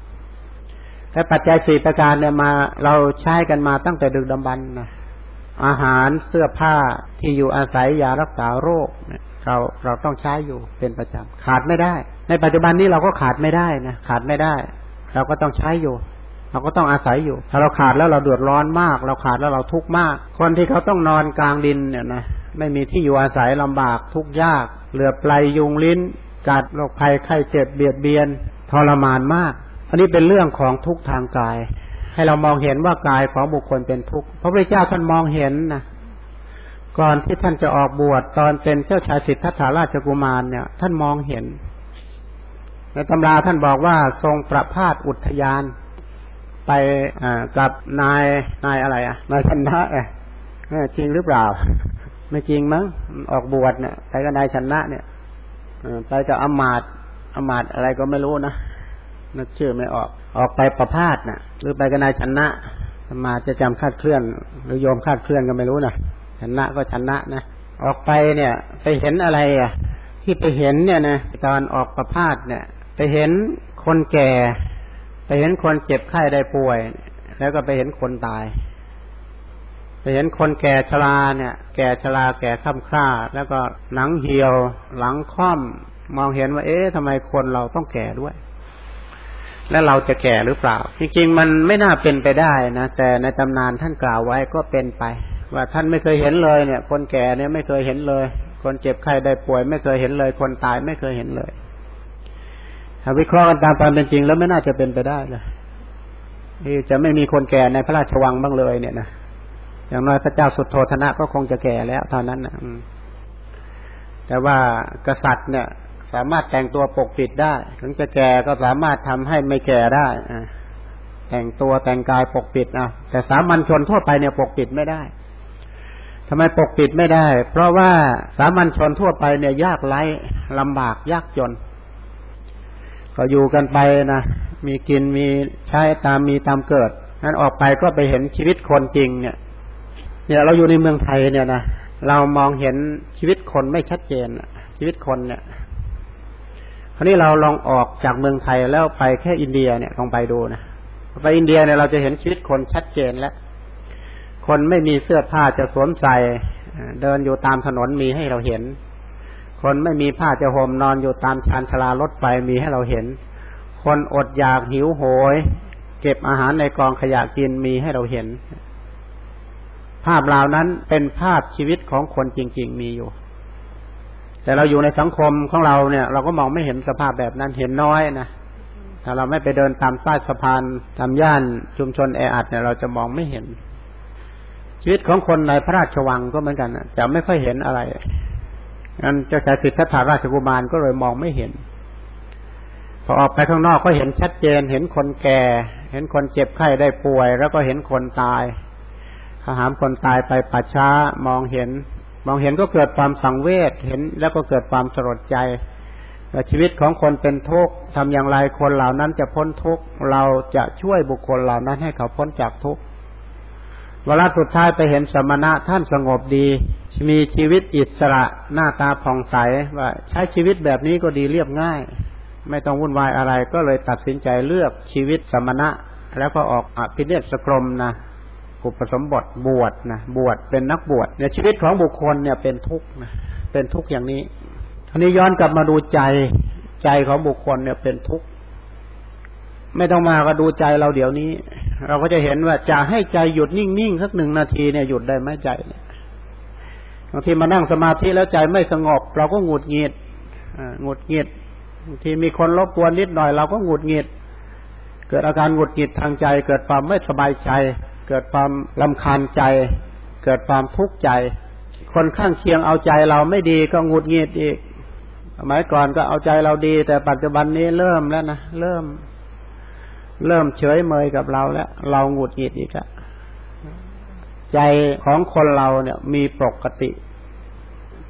แต่ปัจจัยสี่ประการเนี่ยมาเราใช้กันมาตั้งแต่ดึกดำบรรนะอาหารเสื้อผ้าที่อยู่อาศัยยารักษาโรคเนี่ยเราเราต้องใช้อยู่เป็นประจำขาดไม่ได้ ในปัจจุบันนี้เราก็ขาดไม่ได้นะขาดไม่ได้ เราก็ต้องใช้อยู่ เราก็ต้องอาศัยอยู่ ถ้าเราขาดแล้วเราเดือดร้อนมาก เราขาดแล้วเราทุกข์มาก คนที่เขาต้องนอนกลางดินเนี่ยนะไม่มีที่อยู่อาศัยลำบากทุกข์ยาก เหลือปลายยุงลิ้นกัดโรคภัยไข้เจ็บเบียดเบียนทรมานมาก อันนี้เป็นเรื่องของทุกข์ทางกาย ให้เรามองเห็นว่ากายของบุคคลเป็นทุกข์พระพุทธเจ้าท่านมองเห็นนะก่อนที่ท่านจะออกบวชตอนเป็นเจ้าชายสิทธัตถาราชกุมารเนี่ย ท่านมองเห็น ในตำราท่านบอกว่าทรงประพาสอุทยาน ไปกับนายนายอะไรอะนายชนะเอจริงหรือเปล่า ไม่จริงมั้งออกบวชเนี่ยไปกับนายชนะเนี่ยไปกับอมาตอมาตอะไรก็ไม่รู้นะนึกชื่อไม่ออกออกไปประพาสนะ่ะ หรือไปกับนายชนะมาจะจำคาดเคลื่อน หรือโยมคาดเคลื่อนก็ไม่รู้นะชนะก็ชนะนะออกไปเนี่ย ไปเห็นอะไรอะ ที่ไปเห็นเนี่ยนะตอนออกประพาสเนี่ย ไปเห็นคนแก่ ไปเห็นคนเจ็บไข้ได้ป่วย แล้วก็ไปเห็นคนตาย ไปเห็นคนแก่ชราเนี่ย แก่ชราแก่ข้ามคร่า แล้วก็หนังเหี่ยว หลังค่อม มองเห็นว่า เอ๊ะทำไมคนเราต้องแก่ด้วย แล้วเราจะแก่หรือเปล่า จริงๆมันไม่น่าเป็นไปได้นะแต่ในตำนานท่านกล่าวไว้ก็เป็นไป ว่าท่านไม่เคยเห็นเลยเนี่ย คนแก่เนี่ยไม่เคยเห็นเลย คนเจ็บไข้ได้ป่วย ไม่เคยเห็นเลย คนตายไม่เคยเห็นเลย ถ้าวิเคราะห์กันตามความเป็นจริง แล้วไม่น่าจะเป็นไปได้เลยที่จะไม่มีคนแก่ในพระราชวังบ้างเลย เนี่ยนะอย่างน้อยพระเจ้าสุดโทธนะก็คงจะแก่แล้วเท่านั้นนะแต่ว่ากษัตริย์เนี่ย สามารถแต่งตัวปกปิดได้ ถึงจะแก่ก็สามารถทำให้ไม่แก่ได้แต่งตัวแต่งกายปกปิดนะแต่สามัญชนทั่วไปเนี่ยปกปิดไม่ได้ทำไมปกปิดไม่ได้ เพราะว่าสามัญชนทั่วไปเนี่ยยากไร้ลำบากยากจน ก็อยู่กันไปนะมีกินมีใช้ตามมีตามเกิดนั้นออกไปก็ไปเห็นชีวิตคนจริง เนี่ย เนี่ยเราอยู่ในเมืองไทยเนี่ยนะเรามองเห็นชีวิตคนไม่ชัดเจนชีวิตคนเนี่ยคราวนี้เราลองออกจากเมืองไทยแล้วไปแค่อินเดียเนี่ยลองไปดูนะไปอินเดียเนี่ยเราจะเห็นชีวิตคนชัดเจนแล้วคนไม่มีเสื้อผ้าจะสวมใส่เดินอยู่ตามถนนมีให้เราเห็น คนไม่มีผ้าจะห่มนอนอยู่ตามชานชลารถไฟมีให้เราเห็น คนอดอยากหิวโหย เก็บอาหารในกองขยะกินมีให้เราเห็น ภาพเหล่านั้นเป็นภาพชีวิตของคนจริง ๆ มีอยู่ แต่เราอยู่ในสังคมของเราเนี่ย เราก็มองไม่เห็นสภาพแบบนั้นเห็นน้อยนะถ้าเราไม่ไปเดินตามใต้สะพานตามย่านชุมชนแออัดเนี่ยเราจะมองไม่เห็น ชีวิตของคนในพระราชวังก็เหมือนกันจะไม่ค่อยเห็นอะไร งั้นเจ้าชายสิทธัตถาราชกุมารก็เลยมองไม่เห็น พอออกไปข้างนอกก็เห็นชัดเจน เห็นคนแก่ เห็นคนเจ็บไข้ได้ป่วย แล้วก็เห็นคนตายขาหามคนตายไปปัจช้ามองเห็น มองเห็นก็เกิดความสังเวชเห็นแล้วก็เกิดความสลดใจชีวิตของคนเป็นทุกข์ทำอย่างไรคนเหล่านั้นจะพ้นทุกข์เราจะช่วยบุคคลเหล่านั้นให้เขาพ้นจากทุกข์ เวลาสุดท้ายไปเห็นสมณะท่านสงบดี มีชีวิตอิสระหน้าตาผ่องใสว่าใช้ชีวิตแบบนี้ก็ดีเรียบง่าย ไม่ต้องวุ่นวายอะไรก็เลยตัดสินใจเลือกชีวิตสมณะ แล้วก็ออกอภิเนศกรมนะอุปสมบทบวชนะบวชเป็นนักบวชเนี่ยชีวิตของบุคคลเนี่ยเป็นทุกข์นะเป็นทุกข์อย่างนี้ทีนี้ย้อนกลับมาดูใจใจของบุคคลเนี่ยเป็นทุกข์ ไม่ต้องมาก็ดูใจเราเดี๋ยวนี้ เราก็จะเห็นว่าจะให้ใจหยุดนิ่งๆสักหนึ่งนาทีเนี่ยหยุดได้ไหมใจบางทีมานั่งสมาธิแล้วใจไม่สงบ เราก็หงุดหงิดหงุดหงิดบางทีมีคนรบกวนนิดหน่อย เราก็หงุดหงิด เกิดอาการหงุดหงิดทางใจ เกิดความไม่สบายใจ เกิดความลำคาญใจ เกิดความทุกข์ใจ คนข้างเคียงเอาใจเราไม่ดีก็หงุดหงิดอีกสมัยก่อนก็เอาใจเราดี แต่ปัจจุบันนี้เริ่มแล้วนะเริ่ม เริ่มเฉยเมยกับเราแล้ว เราหงุดหงิดอีกอะใจของคนเราเนี่ยมีปกติ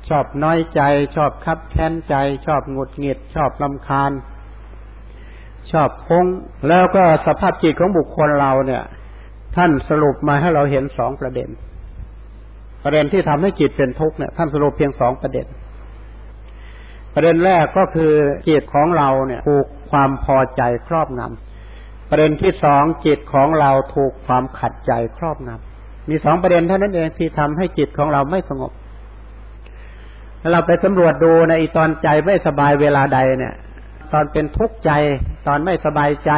ชอบน้อยใจ ชอบคับแค้นใจ ชอบหงุดหงิด ชอบลำคาญ ชอบฟงแล้วก็สภาพจิตของบุคคลเราเนี่ย ท่านสรุปมาให้เราเห็นสองประเด็น ประเด็นที่ทำให้จิตเป็นทุกข์เนี่ย ท่านสรุปเพียงสองประเด็น ประเด็นแรกก็คือจิตของเราเนี่ยถูกความพอใจครอบงำ ประเด็นที่สองจิตของเราถูกความขัดใจครอบงำมีสองประเด็นเท่านั้นเองที่ทำให้จิตของเราไม่สงบเราไปสำรวจดูในตอนใจไม่สบายเวลาใดเนี่ย ตอนเป็นทุกข์ใจ ตอนไม่สบายใจ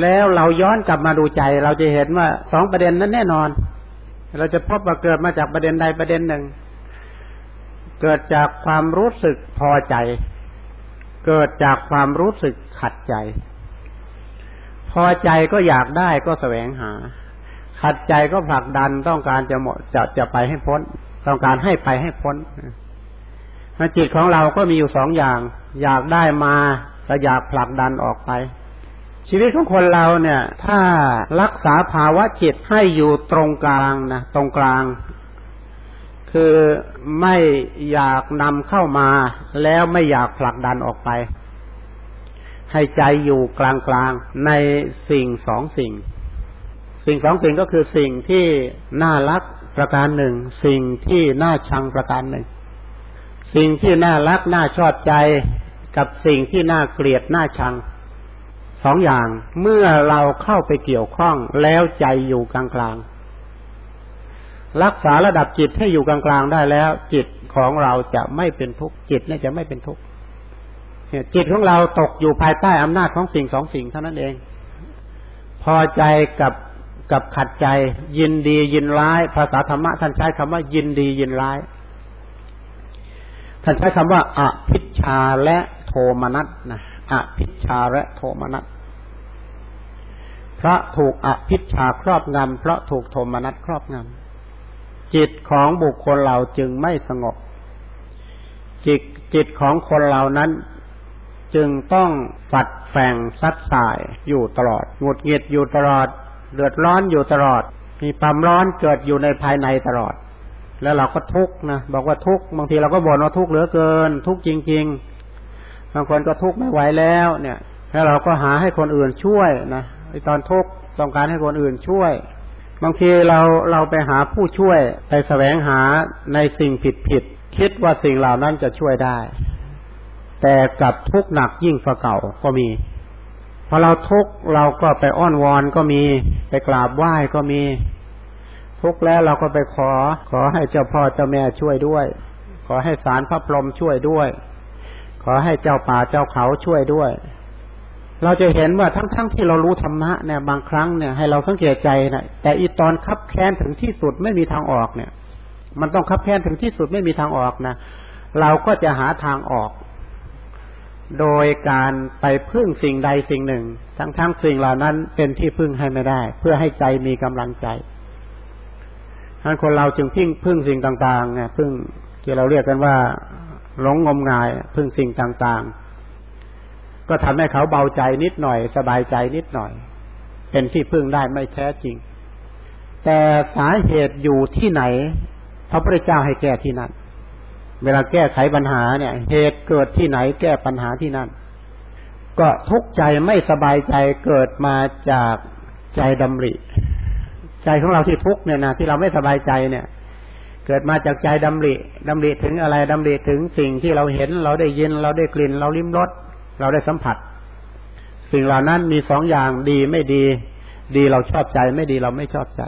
แล้วเราย้อนกลับมาดูใจ เราจะเห็นว่าสองประเด็นนั้นแน่นอน เราจะพบว่าเกิดมาจากประเด็นใดประเด็นหนึ่ง เกิดจากความรู้สึกพอใจ เกิดจากความรู้สึกขัดใจ อใจก็อยากได้ก็แสวงหา ขัดใจก็ผลักดันต้องการจะหมดจะจะไปให้พ้น ต้องการให้ไปให้พ้นจิตของเราก็มีอยู่สองอย่าง อยากได้มาก็อยากผลักดันออกไป ชีวิตของคนเราเนี่ย ถ้ารักษาภาวะจิตให้อยู่ตรงกลางนะตรงกลาง คือไม่อยากนำเข้ามา แล้วไม่อยากผลักดันออกไป ให้ใจอยู่กลางๆในสิ่งสองสิ่ง สิ่งสองสิ่งก็คือสิ่งที่น่ารักประการหนึ่ง สิ่งที่น่าชังประการหนึ่ง สิ่งที่น่ารักน่าชอบใจกับสิ่งที่น่าเกลียดน่าชังสองอย่างเมื่อเราเข้าไปเกี่ยวข้องแล้วใจอยู่กลางๆรักษาระดับจิตให้อยู่กลางๆได้แล้ว จิตของเราจะไม่เป็นทุกข์จิตนี่จะไม่เป็นทุกข์ จิตของเราตกอยู่ภายใต้อำนาจของสิ่งสองสิ่งเท่านั้นเอง พอใจกับกับขัดใจ ยินดียินร้าย ภาษาธรรมะท่านใช้คำว่า ยินดียินร้าย ท่านใช้คำว่าอภิชาและโทมนัสนะอภิชาและโทมนัสพระถูกอภิชาครอบงำเพราะถูกโทมนัสครอบงำจิตของบุคคลเราจึงไม่สงบจิตจิตของคนเหล่านั้น จึงต้องฝัดแฝงซัดสายอยู่ตลอดหงุดหงิดอยู่ตลอดเดือดร้อนอยู่ตลอด มีความร้อนเกิดอยู่ในภายในตลอด แล้วเราก็ทุกข์นะบอกว่าทุกข์บางทีเราก็บ่นว่าทุกข์เหลือเกิน ทุกข์จริง ๆ บางคนก็ทุกข์ไม่ไหวแล้ว เนี่ย แล้วเราก็หาให้คนอื่นช่วยนะไอตอนทุกข์ต้องการให้คนอื่นช่วย บางทีเราเราไปหาผู้ช่วยไปแสวงหาในสิ่งผิดผิดคิดว่าสิ่งเหล่านั้นจะช่วยได้ แต่กับทุกข์หนักยิ่งกว่าเก่าก็มีพอเราทุกข์เราก็ไปอ้อนวอนก็มีไปกราบไหว้ก็มี ทุกข์แล้วเราก็ไปขอ ขอให้เจ้าพ่อเจ้าแม่ช่วยด้วย ขอให้สารพระพรหมช่วยด้วย ขอให้เจ้าป่าเจ้าเขาช่วยด้วย เราจะเห็นว่าทั้งๆทที่เรารู้ธรรมะเนี่ยบางครั้งเนี่ยให้เราสังเกตใจนะแต่อีตอนคับแค้นถึงที่สุดไม่มีทางออกเนี่ย มันต้องคับแค้นถึงที่สุดไม่มีทางออกนะเราก็จะหาทางออก โดยการไปพึ่งสิ่งใดสิ่งหนึ่ง ทั้งทั้งสิ่งเหล่านั้นเป็นที่พึ่งให้ไม่ได้ เพื่อให้ใจมีกำลังใจท่านคนเราจึงพึ่งพึ่งสิ่งต่างๆเนี่ยพึ่งที่เราเรียกกันว่าหลงงมงายพึ่งสิ่งต่างๆ ก็ทำให้เขาเบาใจนิดหน่อย สบายใจนิดหน่อย เป็นที่พึ่งได้ไม่แท้จริง แต่สาเหตุอยู่ที่ไหนพระพุทธเจ้าให้แก้ที่นั่น เวลาแก้ไขปัญหาเนี่ย เหตุเกิดที่ไหนแก้ปัญหาที่นั่น ก็ทุกข์ใจไม่สบายใจเกิดมาจากใจดำริ ใจของเราที่ทุกข์เนี่ยนะที่เราไม่สบายใจเนี่ย เกิดมาจากใจดำริดำริถึงอะไรดำริถึงสิ่งที่เราเห็น เราได้ยินเราได้กลิ่น เราลิ้มรสเราได้สัมผัส สิ่งเหล่านั้นมีสองอย่างดีไม่ดี ดีเราชอบใจไม่ดีเราไม่ชอบใจ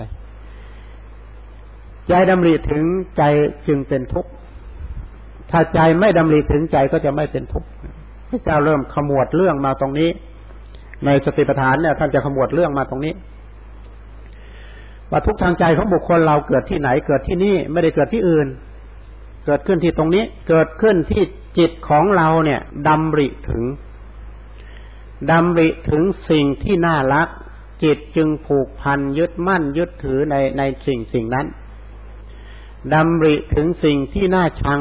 ใจดำริถึงใจจึงเป็นทุกข์ ถ้าใจไม่ดำริถึงใจก็จะไม่เป็นทุกข์พระเจ้าเริ่มขมวดเรื่องมาตรงนี้ ในสติปัฏฐานเนี่ยท่านจะขมวดเรื่องมาตรงนี้ว่าทุกทางใจของบุคคลเราเกิดที่ไหนเกิดที่นี่ไม่ได้เกิดที่อื่น เกิดขึ้นที่ตรงนี้ เกิดขึ้นที่จิตของเราเนี่ยดำริถึงดำริถึงสิ่งที่น่ารัก จิตจึงผูกพันยึดมั่นยึดถือในในสิ่งสิ่งนั้นดำริถึงสิ่งที่น่าชัง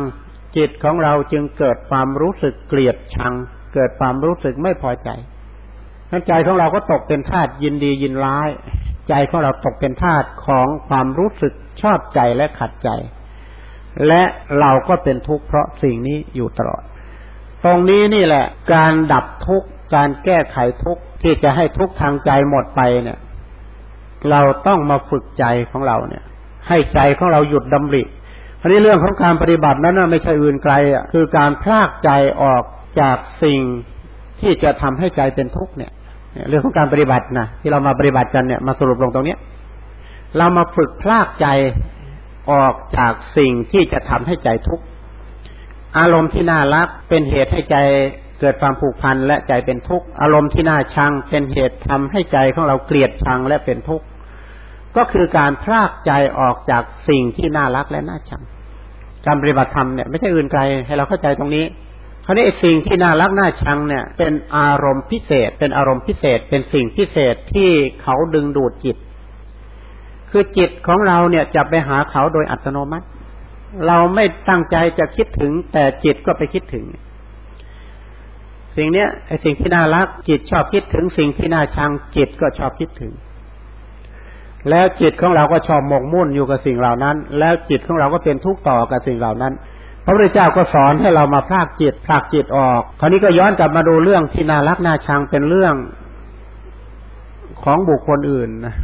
จิตของเราจึงเกิดความรู้สึกเกลียดชัง เกิดความรู้สึกไม่พอใจนั่นใจของเราก็ตกเป็นทาสยินดียินร้าย ใจของเราตกเป็นทาสของความรู้สึกชอบใจและขัดใจ และเราก็เป็นทุกข์เพราะสิ่งนี้อยู่ตลอด ตรงนี้นี่แหละ การดับทุกข์การแก้ไขทุกข์ที่จะให้ทุกข์ทางใจหมดไปเนี่ย เราต้องมาฝึกใจของเราเนี่ย ให้ใจของเราหยุดดำริ นนี้เรื่องของการปฏิบัตินั้นไม่ใช่อื่นไกลอะคือการพลากใจออกจากสิ่งที่จะทำให้ใจเป็นทุกข์เนี่ย เรื่องของการปฏิบัตินะที่เรามาปฏิบัติกันเนี่ยมาสรุปลงตรงเนี้ยเรามาฝึกพลากใจออกจากสิ่งที่จะทำให้ใจทุกข์อารมณ์ที่น่ารักเป็นเหตุให้ใจเกิดความผูกพันและใจเป็นทุกข์อารมณ์ที่น่าชังเป็นเหตุทำให้ใจของเราเกลียดชังและเป็นทุกข์ก็คือการพลากใจออกจากสิ่งที่น่ารักและน่าชัง การปฏิบัติธรรมเนี่ยไม่ใช่อื่นไกลให้เราเข้าใจตรงนี้คราวนี้สิ่งที่น่ารักน่าชังเนี่ย เป็นอารมณ์พิเศษ เป็นอารมณ์พิเศษ เป็นสิ่งพิเศษที่เขาดึงดูดจิต คือจิตของเราเนี่ยจะไปหาเขาโดยอัตโนมัติ เราไม่ตั้งใจจะคิดถึง แต่จิตก็ไปคิดถึง สิ่งเนี้ยไอ้สิ่งที่น่ารักจิตชอบคิดถึง สิ่งที่น่าชังจิตก็ชอบคิดถึง แล้วจิตของเราก็ชอบหมกมุ่นอยู่กับสิ่งเหล่านั้น แล้วจิตของเราก็เป็นทุกข์ต่อกับสิ่งเหล่านั้น พระพุทธเจ้าก็สอนให้เรามาพากจิตพากจิตออก คราวนี้ก็ย้อนกลับมาดูเรื่องที่น่ารักน่าชังเป็นเรื่องของบุคคลอื่นนะ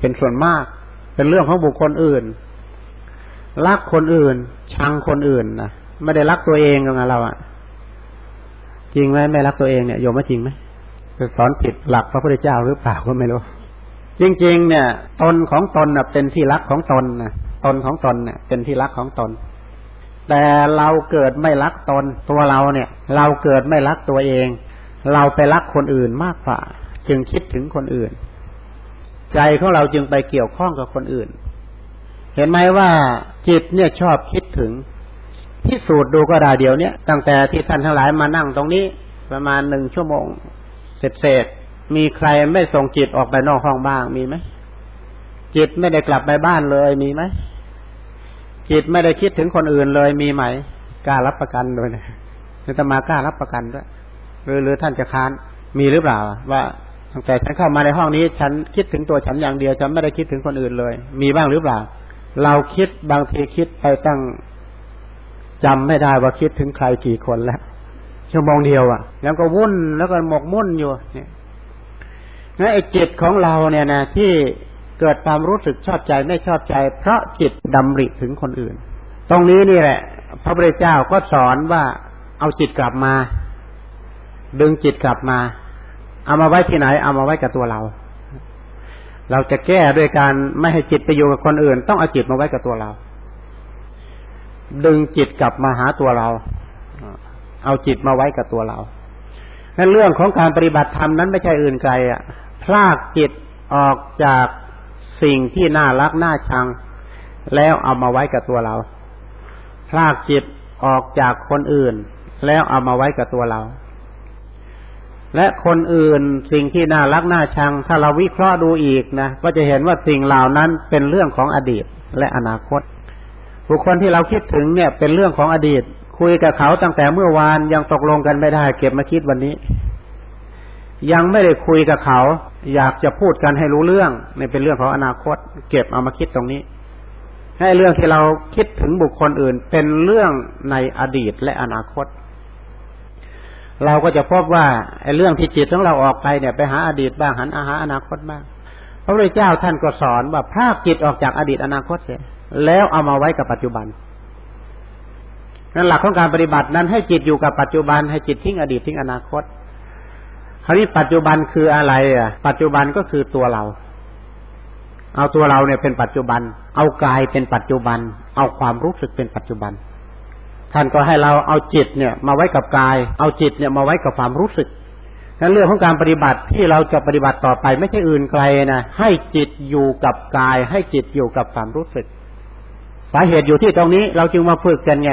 เป็นส่วนมาก เป็นเรื่องของบุคคลอื่นรักคนอื่น ชังคนอื่นนะไม่ได้รักตัวเองกันเราอะจริงไหมไม่รักตัวเองเนี่ยโยมว่าจริงไหมจะสอนผิดหลักพระพุทธเจ้าหรือเปล่าก็ไม่รู้ จริงๆ เนี่ย ตนของตนเป็นที่รักของตนนะตนของตนเนี่ย เป็นที่รักของตน แต่เราเกิดไม่รักตนตัวเราเนี่ย เราเกิดไม่รักตัวเอง เราไปรักคนอื่นมากกว่า จึงคิดถึงคนอื่น ใจของเราจึงไปเกี่ยวข้องกับคนอื่น เห็นไหมว่าจิตเนี่ยชอบคิดถึงพิสูจน์ดูก็ได้เดี๋ยวนี้ตั้งแต่ที่ท่านทั้งหลายมานั่งตรงนี้ ประมาณหนึ่งชั่วโมงเสร็จเสร็จ มีใครไม่ส่งจิตออกไปนอกห้องบ้างมีไหมจิตไม่ได้กลับไปบ้านเลยมีไหมจิตไม่ได้คิดถึงคนอื่นเลยมีไหมกล้ารับประกันด้วยนะจะตมากล้ารับประกันด้วยหรือหรือท่านจะค้านมีหรือเปล่า ว่าตั้งแต่ฉันเข้ามาในห้องนี้ ฉันคิดถึงตัวฉันอย่างเดียวฉันไม่ได้คิดถึงคนอื่นเลย มีบ้างหรือเปล่า เราคิดบางทีคิดไปตั้งจำไม่ได้ว่าคิดถึงใครกี่คนแล้วชั่วโมงเดียวอะ่ะ แล้วก็วุ่นแล้วก็หมกมุ่นอยู่เนี่ย งั้นไอ้จิตของเราเนี่ยนะที่เกิดความรู้สึกชอบใจไม่ชอบใจ เพราะจิตดำริถึงคนอื่น ตรงนี้นี่แหละ พระพุทธเจ้าก็สอนว่าเอาจิตกลับมา ดึงจิตกลับมา เอามาไว้ที่ไหน เอามาไว้กับตัวเรา เราจะแก้ด้วยการไม่ให้จิตไปอยู่กับคนอื่น ต้องเอาจิตมาไว้กับตัวเรา ดึงจิตกลับมาหาตัวเรา เอาจิตมาไว้กับตัวเรานั่นเรื่องของการปฏิบัติธรรมนั้นไม่ใช่อื่นไกลอะ พลากจิตออกจากสิ่งที่น่ารักน่าชัง แล้วเอามาไว้กับตัวเรา พลากจิตออกจากคนอื่น แล้วเอามาไว้กับตัวเรา และคนอื่นสิ่งที่น่ารักน่าชัง ถ้าเราวิเคราะห์ดูอีกนะก็จะเห็นว่าสิ่งเหล่านั้นเป็นเรื่องของอดีตและอนาคต บุคคลที่เราคิดถึงเนี่ยเป็นเรื่องของอดีต คุยกับเขาตั้งแต่เมื่อวานยังตกลงกันไม่ได้ เก็บมาคิดวันนี้ ยังไม่ได้คุยกับเขา อยากจะพูดกันให้รู้เรื่องในเป็นเรื่องของอนาคต เก็บเอามาคิดตรงนี้ ให้เรื่องที่เราคิดถึงบุคคลอื่น เป็นเรื่องในอดีตและอนาคต เราก็จะพบว่าไอ้เรื่องที่จิตของเราออกไปเนี่ยไปหาอดีตบ้างหันอาหาอนาคตบ้างพระพุทธเจ้าท่านก็สอนว่าภาคจิตออกจากอดีตอนาคตเสียแล้วเอามาไว้กับปัจจุบันนั้นหลักของการปฏิบัตินั้นให้จิตอยู่กับปัจจุบันให้จิตทิ้งอดีตทิ้งอนาคต คราวนี้ปัจจุบันคืออะไร อะ ปัจจุบันก็คือตัวเรา เอาตัวเราเนี่ยเป็นปัจจุบัน เอากายเป็นปัจจุบัน เอาความรู้สึกเป็นปัจจุบัน ท่านก็ให้เราเอาจิตเนี่ย มาไว้กับกาย เอาจิตเนี่ยมาไว้กับความรู้สึกนั้นเรื่องของการปฏิบัติที่เราจะปฏิบัติต่อไปไม่ใช่อื่นไกลนะให้จิตอยู่กับกาย ให้จิตอยู่กับความรู้สึก สาเหตุอยู่ที่ตรงนี้เราจึงมาฝึกกันไง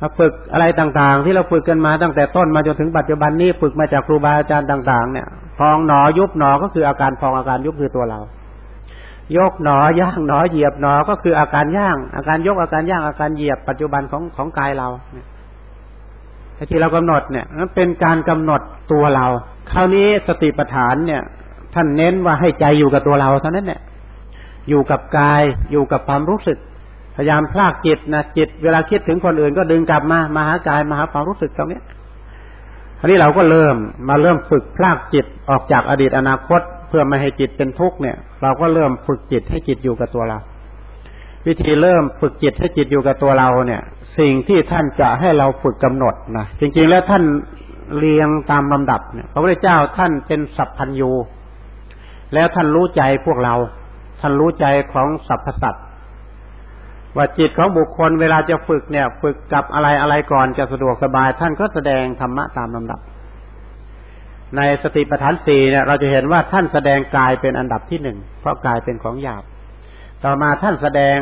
มาฝึกอะไรต่างๆ ที่เราฝึกกันมาตั้งแต่ต้นมาจนถึงปัจจุบันนี้ฝึกมาจากครูบาอาจารย์ต่าง ๆ เนี่ยพองหนอยุบหนอก็คืออาการพองอาการยุบคือตัวเรา ยกหนอย่างหนอเหยียบหนอก็คืออาการย่าง อาการยกอาการย่างอาการเหยียบปัจจุบันของของกายเราเนี่ยที่เรากำหนดเนี่ยนันเป็นการกำหนดตัวเรา คราวนี้สติปัฏฐานเนี่ย ท่านเน้นว่าให้ใจอยู่กับตัวเราเท่านั้นเนี่ยอยู่กับกายอยู่กับความรู้สึก ยายามพลากจิตนะจิต เวลาคิดถึงคนอื่นก็ดึงกลับมามาหากายมาหาความรู้สึกตรงนี้คราวนี้เราก็เริ่มมาเริ่มฝึกพลากจิตออกจากอดีตอนาคต เพื่อไม่ให้จิตเป็นทุกข์เนี่ย เราก็เริ่มฝึกจิตให้จิตอยู่กับตัวเรา วิธีเริ่มฝึกจิตให้จิตอยู่กับตัวเราเนี่ย สิ่งที่ท่านจะให้เราฝึกกำหนดนะจริงๆแล้วท่านเรียงตามลำดับเนี่ยพระพุทธเจ้าท่านเป็นสัพพัญญูแล้วท่านรู้ใจพวกเรา ท่านรู้ใจของสรรพสัตว์ ว่าจิตของบุคคลเวลาจะฝึกเนี่ย ฝึกกับอะไรอะไรก่อนจะสะดวกสบาย ท่านก็แสดงธรรมะตามลำดับ ในสติปัฏฐานสี่เนี่ย เราจะเห็นว่าท่านแสดงกายเป็นอันดับที่หนึ่งเพราะกายเป็นของหยาบ ต่อมาท่านแสดง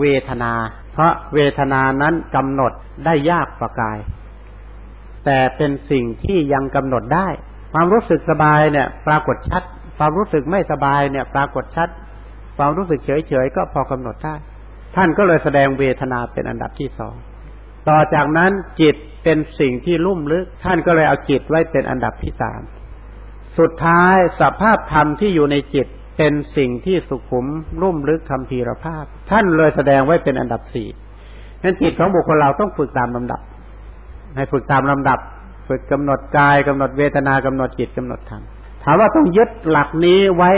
เวทนา เพราะเวทนานั้นกำหนดได้ยากกว่ากาย แต่เป็นสิ่งที่ยังกำหนดได้ ความรู้สึกสบายเนี่ย ปรากฏชัด ความรู้สึกไม่สบายเนี่ย ปรากฏชัด ความรู้สึกเฉยๆก็พอกำหนดได้ ท่านก็เลยแสดงเวทนาเป็นอันดับที่สองต่อจากนั้นจิตเป็นสิ่งที่ลุ่มลึก ท่านก็เลยเอาจิตไว้เป็นอันดับที่สามสุดท้ายสภาพธรรมที่อยู่ในจิตเป็นสิ่งที่สุขุมลุ่มลึกคำพีรภาพ ท่านเลยแสดงไว้เป็นอันดับสี่นั้นจิตของบุคคลเราต้องฝึกตามลำดับ ให้ฝึกตามลำดับ ฝึกกำหนดกายกำหนดเวทนากำหนดจิตกำหนดธรรมถามว่าต้องยึดหลักนี้ไว้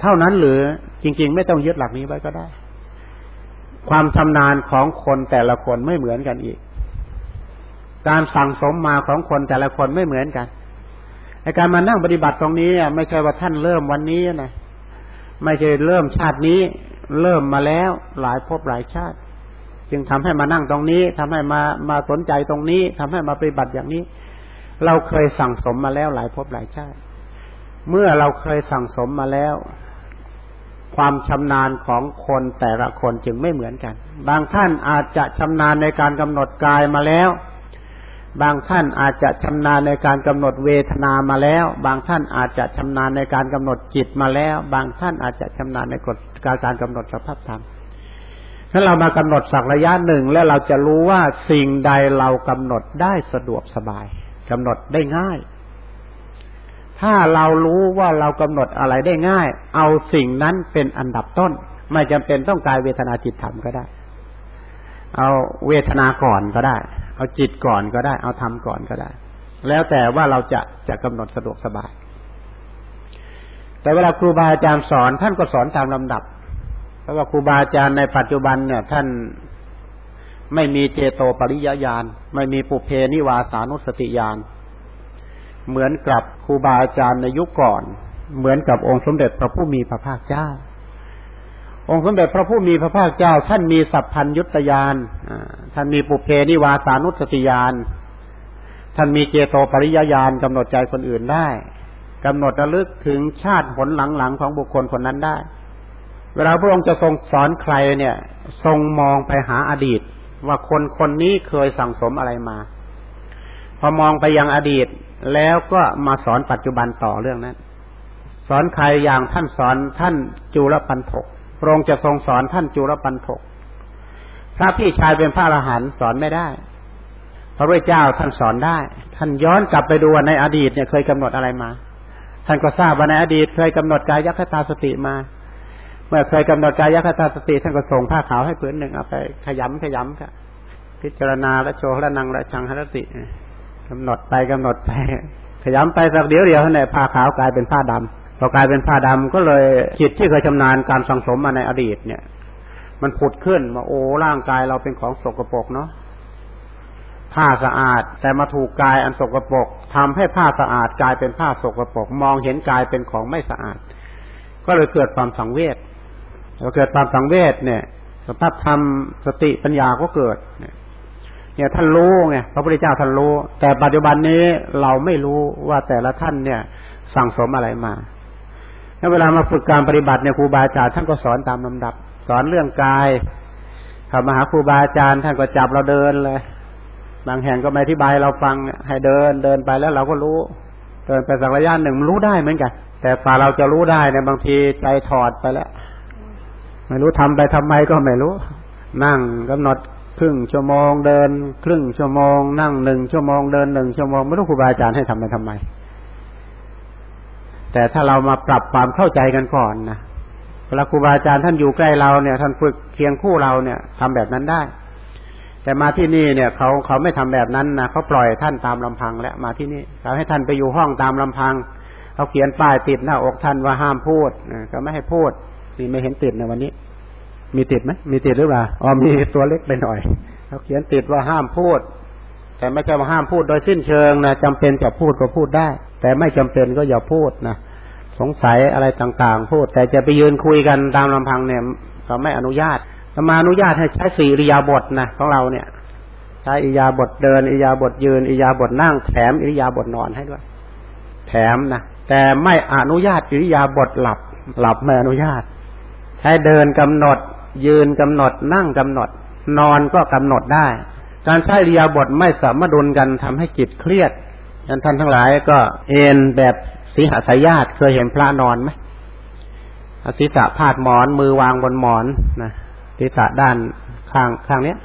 เท่านั้นหรือจริง ๆ ไม่ต้องยึดหลักนี้ไว้ก็ได้ ความชำนาญของคนแต่ละคนไม่เหมือนกันอีก การสั่งสมมาของคนแต่ละคนไม่เหมือนกันในการมานั่งปฏิบัติตรงนี้ไม่ใช่ว่าท่านเริ่มวันนี้นะไม่ใช่เริ่มชาตินี้ เริ่มมาแล้วหลายภพหลายชาติ จึงทำให้มานั่งตรงนี้ทำให้มามาสนใจตรงนี้ทำให้มาปฏิบัติอย่างนี้ เราเคยสั่งสมมาแล้วหลายภพหลายชาติ เมื่อเราเคยสั่งสมมาแล้ว ความชำนาญของคนแต่ละคนจึงไม่เหมือนกัน บางท่านอาจจะชำนาญในการกำหนดกายมาแล้ว บางท่านอาจจะชำนาญในการกำหนดเวทนามาแล้ว บางท่านอาจจะชำนาญในการกำหนดจิตมาแล้ว บางท่านอาจจะชำนาญในกฎการการกำหนดสภาพธรรมถ้าเรามากำหนดสักระยะหนึ่งแล้วเราจะรู้ว่าสิ่งใดเรากำหนดได้สะดวกสบายกำหนดได้ง่าย ถ้าเรารู้ว่าเรากำหนดอะไรได้ง่าย เอาสิ่งนั้นเป็นอันดับต้น ไม่จำเป็นต้องกายเวทนาจิตธรรมก็ได้ เอาเวทนาก่อนก็ได้ เอาจิตก่อนก็ได้ เอาธรรมก่อนก็ได้ แล้วแต่ว่าเราจะจะกำหนดสะดวกสบาย แต่เวลาครูบาอาจารย์สอนท่านก็สอนตามลำดับ เพราะว่าครูบาอาจารย์ในปัจจุบันเนี่ย ท่านไม่มีเจโตปริยญาณไม่มีปุเพนิวาสานุสติญาณ เหมือนกับครูบาอาจารย์ในยุคก่อน เหมือนกับองค์สมเด็จพระผู้มีพระภาคเจ้า องค์สมเด็จพระผู้มีพระภาคเจ้า ท่านมีสัพพัญยุตยานท่านมีปุเพนิวาสานุสติยานท่านมีเจโตปริยญาณกำหนดใจคนอื่นได้กำหนดระลึกถึงชาติผลหลังๆของบุคคลคนนั้นได้ เวลาพระองค์จะทรงสอนใครเนี่ย ทรงมองไปหาอดีต ว่าคนคนนี้เคยสั่งสมอะไรมา พอมองไปยังอดีต แล้วก็มาสอนปัจจุบันต่อเรื่องนั้น สอนใครอย่างท่านสอนท่านจุลปันถกพระองค์จะทรงสอนท่านจุลปันถกพระพี่ชายเป็นพระอรหันต์สอนไม่ได้ พระพุทธเจ้าท่านสอนได้ ท่านย้อนกลับไปดูในอดีตเนี่ยเคยกำหนดอะไรมา ท่านก็ทราบว่าในอดีตเคยกำหนดกายยัคตาสติมา เมื่อเคยกำหนดกายยัคตาสติ ท่านก็ส่งผ้าขาวให้ผืนหนึ่งเอาไปขยำขยำค่ะ พิจารณาและโชว์และนังและชังหรติ กำหนดไปกำหนดไป ขยำไปสักเดียวเดียวเท่านั้นผ้าขาวกลายเป็นผ้าดำพอกลายเป็นผ้าดำก็เลยจิตที่เคยชำนาญการสังสมมาในอดีต เนี่ย มันผุดขึ้นว่าโอ้ร่างกายเราเป็นของสกปรกเนาะผ้าสะอาด แต่มาถูกกายอันสกปรกทำให้ผ้าสะอาดกลายเป็นผ้าสกปรกมองเห็นกายเป็นของไม่สะอาด ก็เลยเกิดความสังเวชพอเกิดความสังเวชเนี่ยสภาพธรรมสติปัญญาก็เกิดเนี่ย เนี่ยท่านรู้ไงพระพุทธเจ้าท่านรู้ แต่ปัจจุบันนี้เราไม่รู้ว่าแต่ละท่านเนี่ย สั่งสมอะไรมาแล้วเวลามาฝึกการปฏิบัติเนี่ยครูบาอาจารย์ท่านก็สอนตามลำดับ สอนเรื่องกายข้ามาหาครูบาอาจารย์ท่านก็จับเราเดินเลย บางแห่งก็ไม่อธิบายเราฟังให้เดินเดินไปแล้วเราก็รู้ เดินไปสักระยะหนึ่งรู้ได้เหมือนกัน แต่ฝ่าเราจะรู้ได้เนี่ยบางทีใจถอดไปแล้ว ไม่รู้ทำไปทำไมก็ไม่รู้ นั่งกำหนด ครึ่งชั่วโมงเดิน ครึ่งชั่วโมง นั่งหนึ่งชั่วโมงเดินหนึ่งชั่วโมงไม่รู้ครูบาอาจารย์ให้ทำไปทำไม แต่ถ้าเรามาปรับความเข้าใจกันก่อนนะเวลาครูบาอาจารย์ท่านอยู่ใกล้เราเนี่ยท่านฝึกเคียงคู่เราเนี่ยทำแบบนั้นได้ แต่มาที่นี่เนี่ยเขาเขาไม่ทำแบบนั้นนะเขาปล่อยท่านตามลำพังแล้วมาที่นี่เขาให้ท่านไปอยู่ห้องตามลำพังเขาเขียนป้ายติดหน้าอกท่านว่าห้ามพูดก็ไม่ให้พูดนี่ไม่เห็นติดในวันนี้ มีติดไหมมีติดหรือเปล่าอ๋อมีตัวเล็กไปหน่อยเขาเขียนติดว่าห้ามพูด แต่ไม่ใช่ว่าห้ามพูดโดยสิ้นเชิงนะจำเป็นจะพูดก็พูดได้ แต่ไม่จำเป็นก็อย่าพูดนะสงสัยอะไรต่างๆ พูด แต่จะไปยืนคุยกันตามลำพังเนี่ยเขาไม่อนุญาตมาอนุญาตให้ใช้สี่ริยาบทนะของเราเนี่ยใช้อิยาบทเดินอิยาบทยืนอิยาบทนั่งแถมอิยาบทนอนให้ด้วย แถมนะแต่ไม่อนุญาตอิริยาบทหลับ หลับไม่อนุญาต ใช้เดินกำหนด ยืนกำหนดนั่งกำหนด นอนก็กำหนดได้ การใช้เรียบทไม่สามารถดุลกันทำให้จิตเครียดท่านท่านทั้งหลายก็เอนแบบสีหสายาตเคยเห็นพระนอนไหมศีรษะพาดหมอนมือวางบนหมอนนะศีรษะด้านข้างข้างเนี้ย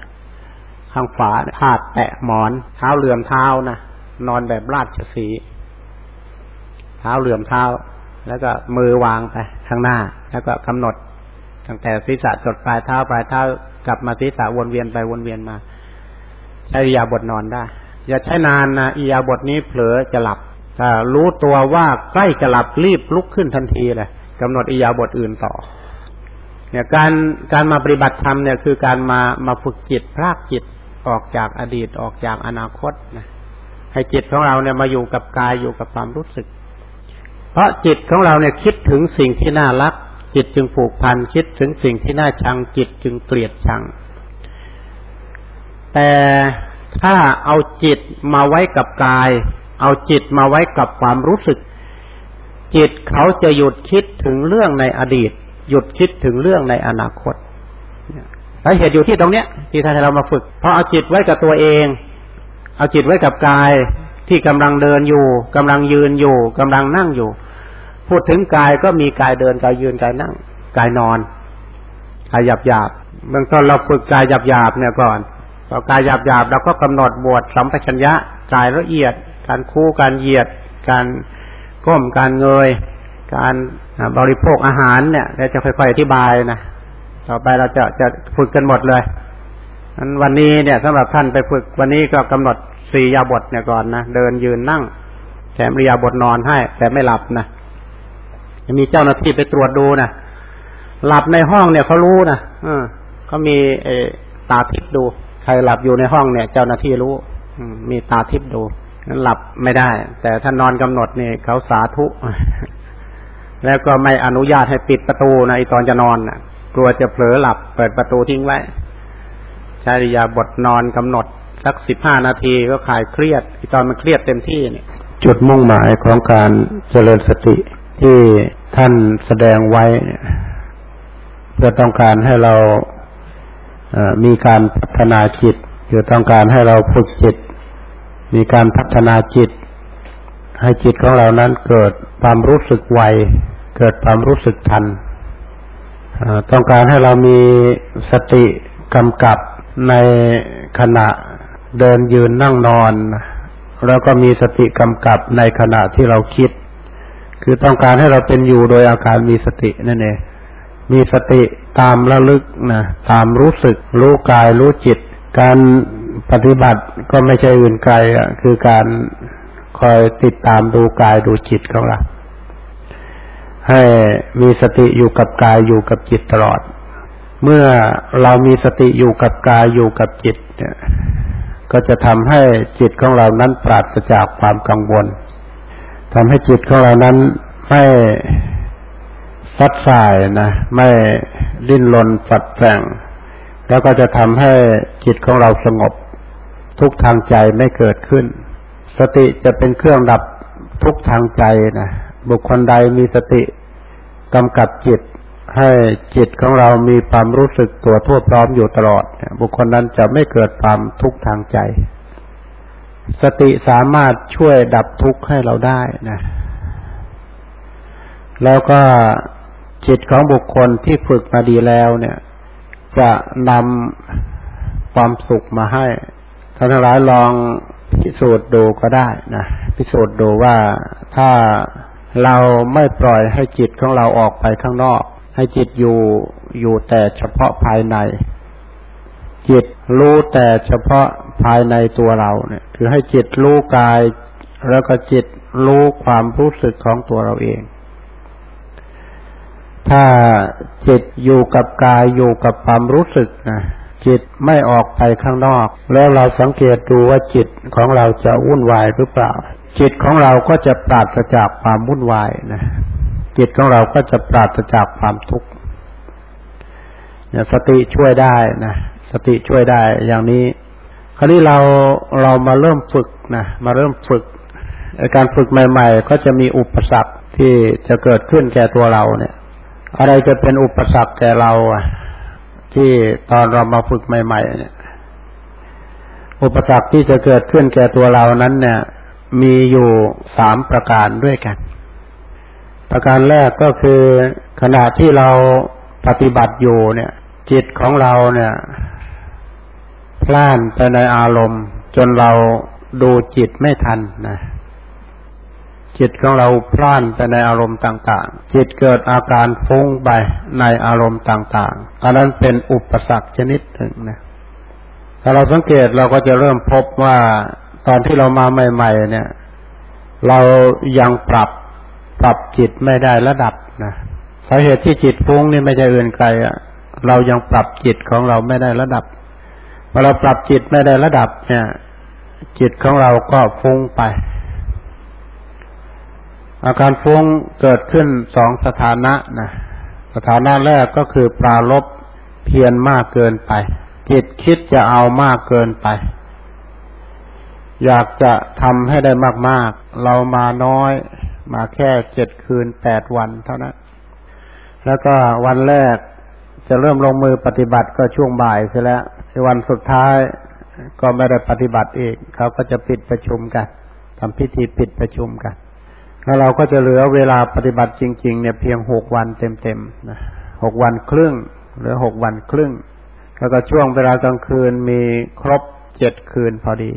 ข้างฝาพาดแตะหมอน เท้าเหลื่อมเท้านะนอนแบบราชสีเท้าเหลื่อมเท้า แล้วก็มือวางไปข้างหน้า แล้วก็กำหนด ตั้งแต่ศีรษะจดปลายเท้าปลายเท้ากลับมาศีรษะวนเวียนไปวนเวียนมาใช้อิยาบทนอนได้ อย่าใช้นานนะอิยาบทนี้เผลอจะหลับถ้ารู้ตัวว่าใกล้จะหลับรีบลุกขึ้นทันทีเลยกำหนดอิยาบทอื่นต่อ เนี่ยการการมาปฏิบัติธรรมเนี่ยคือการมามาฝึกจิตพรากจิตออกจากอดีตออกจากอนาคตนะให้จิตของเราเนี่ยมาอยู่กับกายอยู่กับความรู้สึก เพราะจิตของเราเนี่ยคิดถึงสิ่งที่น่ารัก จิตจึงผูกพันคิดถึงสิ่งที่น่าชังจิตจึงเกลียดชัง แต่ถ้าเอาจิตมาไว้กับกาย เอาจิตมาไว้กับความรู้สึก จิตเขาจะหยุดคิดถึงเรื่องในอดีต หยุดคิดถึงเรื่องในอนาคตสาเหตุอยู่ที่ตรงเนี้ย ที่ท่านให้เรามาฝึก เพราะเอาจิตไว้กับตัวเอง เอาจิตไว้กับกายที่กำลังเดินอยู่กำลังยืนอยู่กำลังนั่งอยู่ พูดถึงกายก็มีกายเดินกายยืนกายนั่งกายนอนกายหยาบหยาบเบื้องต้นเราฝึกกายหยาบหยาบเนี่ยก่อนพอกายหยาบหยาบเราก็กำหนดบวชสัมปชัญญะกายละเอียด การคู่การเหยียด การก้มการเงย การบริโภคอาหารเนี่ยเราจะค่อยๆอธิบายนะต่อไปเราจะจะฝึกกันหมดเลยวันนี้เนี่ยสำหรับท่านไปฝึกวันนี้ก็กำหนดสี่ยาบทเนี่ยก่อนนะเดินยืนนั่งแถมริยาบทนอนให้ แต่ไม่หลับนะ จะมีเจ้าหน้าที่ไปตรวจดูนะหลับในห้องเนี่ยเขารู้นะเออเขามีเอตาทิพดู ใครหลับอยู่ในห้องเนี่ย เจ้าหน้าที่รู้มีตาทิพดูนั้นหลับไม่ได้ แต่ถ้านอนกำหนดเนี่ยเขาสาธุแล้วก็ไม่อนุญาตให้ปิดประตูนะตอนจะนอนนะกลัวจะเผลอหลับ เปิดประตูทิ้งไว้ใช้ริยาบทนอนกำหนดสักสิบห้านาทีก็คลายเครียดตอนมันเครียดเต็มที่เนี่ย จุดมุ่งหมายของการเจริญสติที่ ท่านแสดงไว้เพื่อต้องการให้เรามีการพัฒนาจิตเพื่อต้องการให้เราฝึกจิต มีการพัฒนาจิต ให้จิตของเรานั้นเกิดความรู้สึกไวเกิดความรู้สึกทันต้องการให้เรามีสติกำกับในขณะเดินยืนนั่งนอน แล้วก็มีสติกำกับในขณะที่เราคิด คือต้องการให้เราเป็นอยู่โดยอาการมีสตินั่นเองมีสติตามระลึกนะตามรู้สึก รู้กายรู้จิต การปฏิบัติก็ไม่ใช่อื่นไกลอะคือการคอยติดตามดูกายดูจิตของเราให้มีสติอยู่กับกายอยู่กับจิตตลอด เมื่อเรามีสติอยู่กับกายอยู่กับจิตเนี่ยก็จะทำให้จิตของเรานั้นปราศจากความกังวล ทำให้จิตของเรานั้นไม่ฟัดสายนะไม่ลิ้นลนฝัดแฝงแล้วก็จะทำให้จิตของเราสงบ ทุกทางใจไม่เกิดขึ้น สติจะเป็นเครื่องดับทุกทางใจนะบุคคลใดมีสติกำกับจิต ให้จิตของเรามีความรู้สึกตัวทั่วพร้อมอยู่ตลอด บุคคลนั้นจะไม่เกิดความทุกข์ทางใจ สติสามารถช่วยดับทุกข์ให้เราได้นะ แล้วก็จิตของบุคคลที่ฝึกมาดีแล้วเนี่ย จะนำความสุขมาให้ท่านทั้งหลายลองพิสูจน์ดูก็ได้นะพิสูจน์ดูว่าถ้าเราไม่ปล่อยให้จิตของเราออกไปข้างนอก ให้จิตอยู่อยู่แต่เฉพาะภายใน จิตรู้แต่เฉพาะ ภายในตัวเราเนี่ย คือให้จิตรู้กาย แล้วก็จิตรู้ความรู้สึกของตัวเราเอง ถ้าจิตอยู่กับกายอยู่กับความรู้สึกนะจิตไม่ออกไปข้างนอก แล้วเราสังเกตดูว่าจิตของเราจะวุ่นวายหรือเปล่า จิตของเราก็จะปราศจากความวุ่นวายนะจิตของเราก็จะปราศจากความทุกข์เนี่ยสติช่วยได้นะสติช่วยได้อย่างนี้ คราวนี้เราเรามาเริ่มฝึกนะมาเริ่มฝึกการฝึกใหม่ ๆ ก็จะมีอุปสรรคที่จะเกิดขึ้นแก่ตัวเราเนี่ย อะไรจะเป็นอุปสรรคแก่เราที่ตอนเรามาฝึกใหม่ ๆ เนี่ย อุปสรรคที่จะเกิดขึ้นแก่ตัวเรานั้น เนี่ย มีอยู่สามประการด้วยกัน ประการแรกก็คือขณะที่เราปฏิบัติอยู่เนี่ย จิตของเราเนี่ย พล่านไปในอารมณ์ จนเราดูจิตไม่ทันนะจิตของเราพล่านไปในอารมณ์ต่าง ๆ จิตเกิดอาการฟุ้งไปในอารมณ์ต่าง ๆ อันนั้นเป็นอุปสรรคชนิดหนึ่งนะ ถ้าเราสังเกตเราก็จะเริ่มพบว่าตอนที่เรามาใหม่ ๆ เนี่ย เรายังปรับปรับจิตไม่ได้ระดับนะสาเหตุที่จิตฟุ้งนี่ไม่ใช่อื่นไกลอะเรายังปรับจิตของเราไม่ได้ระดับ พอเราปรับจิตไม่ได้ระดับเนี่ย จิตของเราก็ฟุ้งไป อาการฟุ้งเกิดขึ้นสองสถานะนะสถานะแรกก็คือปราลบเพียรมากเกินไป จิตคิดจะเอามากเกินไป อยากจะทำให้ได้มาก ๆ เรามาน้อย มาแค่เจ็ดคืนแปดวันเท่านั้น แล้วก็วันแรกจะเริ่มลงมือปฏิบัติก็ช่วงบ่ายเสียแล้ว วันสุดท้ายก็ไม่ได้ปฏิบัติเองเขาก็จะปิดประชุมกันทำพิธีปิดประชุมกัน แล้วเราก็จะเหลือเวลาปฏิบัติจริง ๆ เนี่ยเพียงหกวันเต็มๆนะหกวันครึ่งหรือหกวันครึ่ง แล้วก็ช่วงเวลากลางคืนมีครบเจ็ดคืนพอดี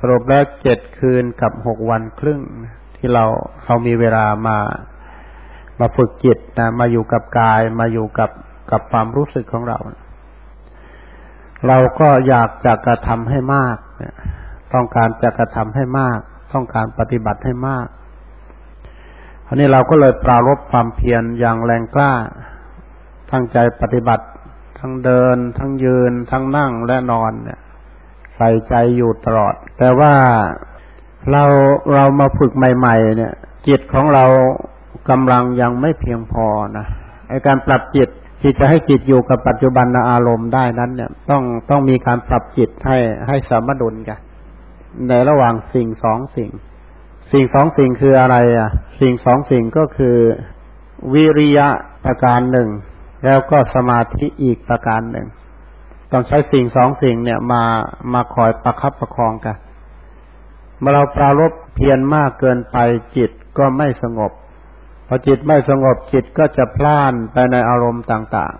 สรุปแล้วเจ็ดคืนกับหกวันครึ่ง ที่เราเรามีเวลามามาฝึกจิตนะมาอยู่กับกายมาอยู่กับกับความรู้สึกของเรา เราก็อยากจะกระทำให้มากต้องการจะกระทำให้มาก ต้องการปฏิบัติให้มากอันนี้เราก็เลยปรารบความเพียรอย่างแรงกล้าทั้งใจปฏิบัติ ทั้งเดิน ทั้งยืน ทั้งนั่งและนอนเนี่ย ใส่ใจอยู่ตลอด แต่ว่าเราเรามาฝึกใหม่ ๆ เนี่ย จิตของเรากำลังยังไม่เพียงพอนะไอการปรับจิต ที่จะให้จิตอยู่กับปัจจุบันอารมณ์ได้นั้น เนี่ย ต้องต้องมีการปรับจิตให้ให้สมดุลกันในระหว่างสิ่งสองสิ่ง สิ่งสองสิ่งคืออะไร อะ สิ่งสองสิ่งก็คือวิริยะประการหนึ่ง แล้วก็สมาธิอีกประการหนึ่ง ต้องใช้สิ่งสองสิ่งเนี่ยมามาคอยประคับประคองกันเมื่อเราปรารบเพียรมากเกินไปจิตก็ไม่สงบ พอจิตไม่สงบจิตก็จะพล่านไปในอารมณ์ต่าง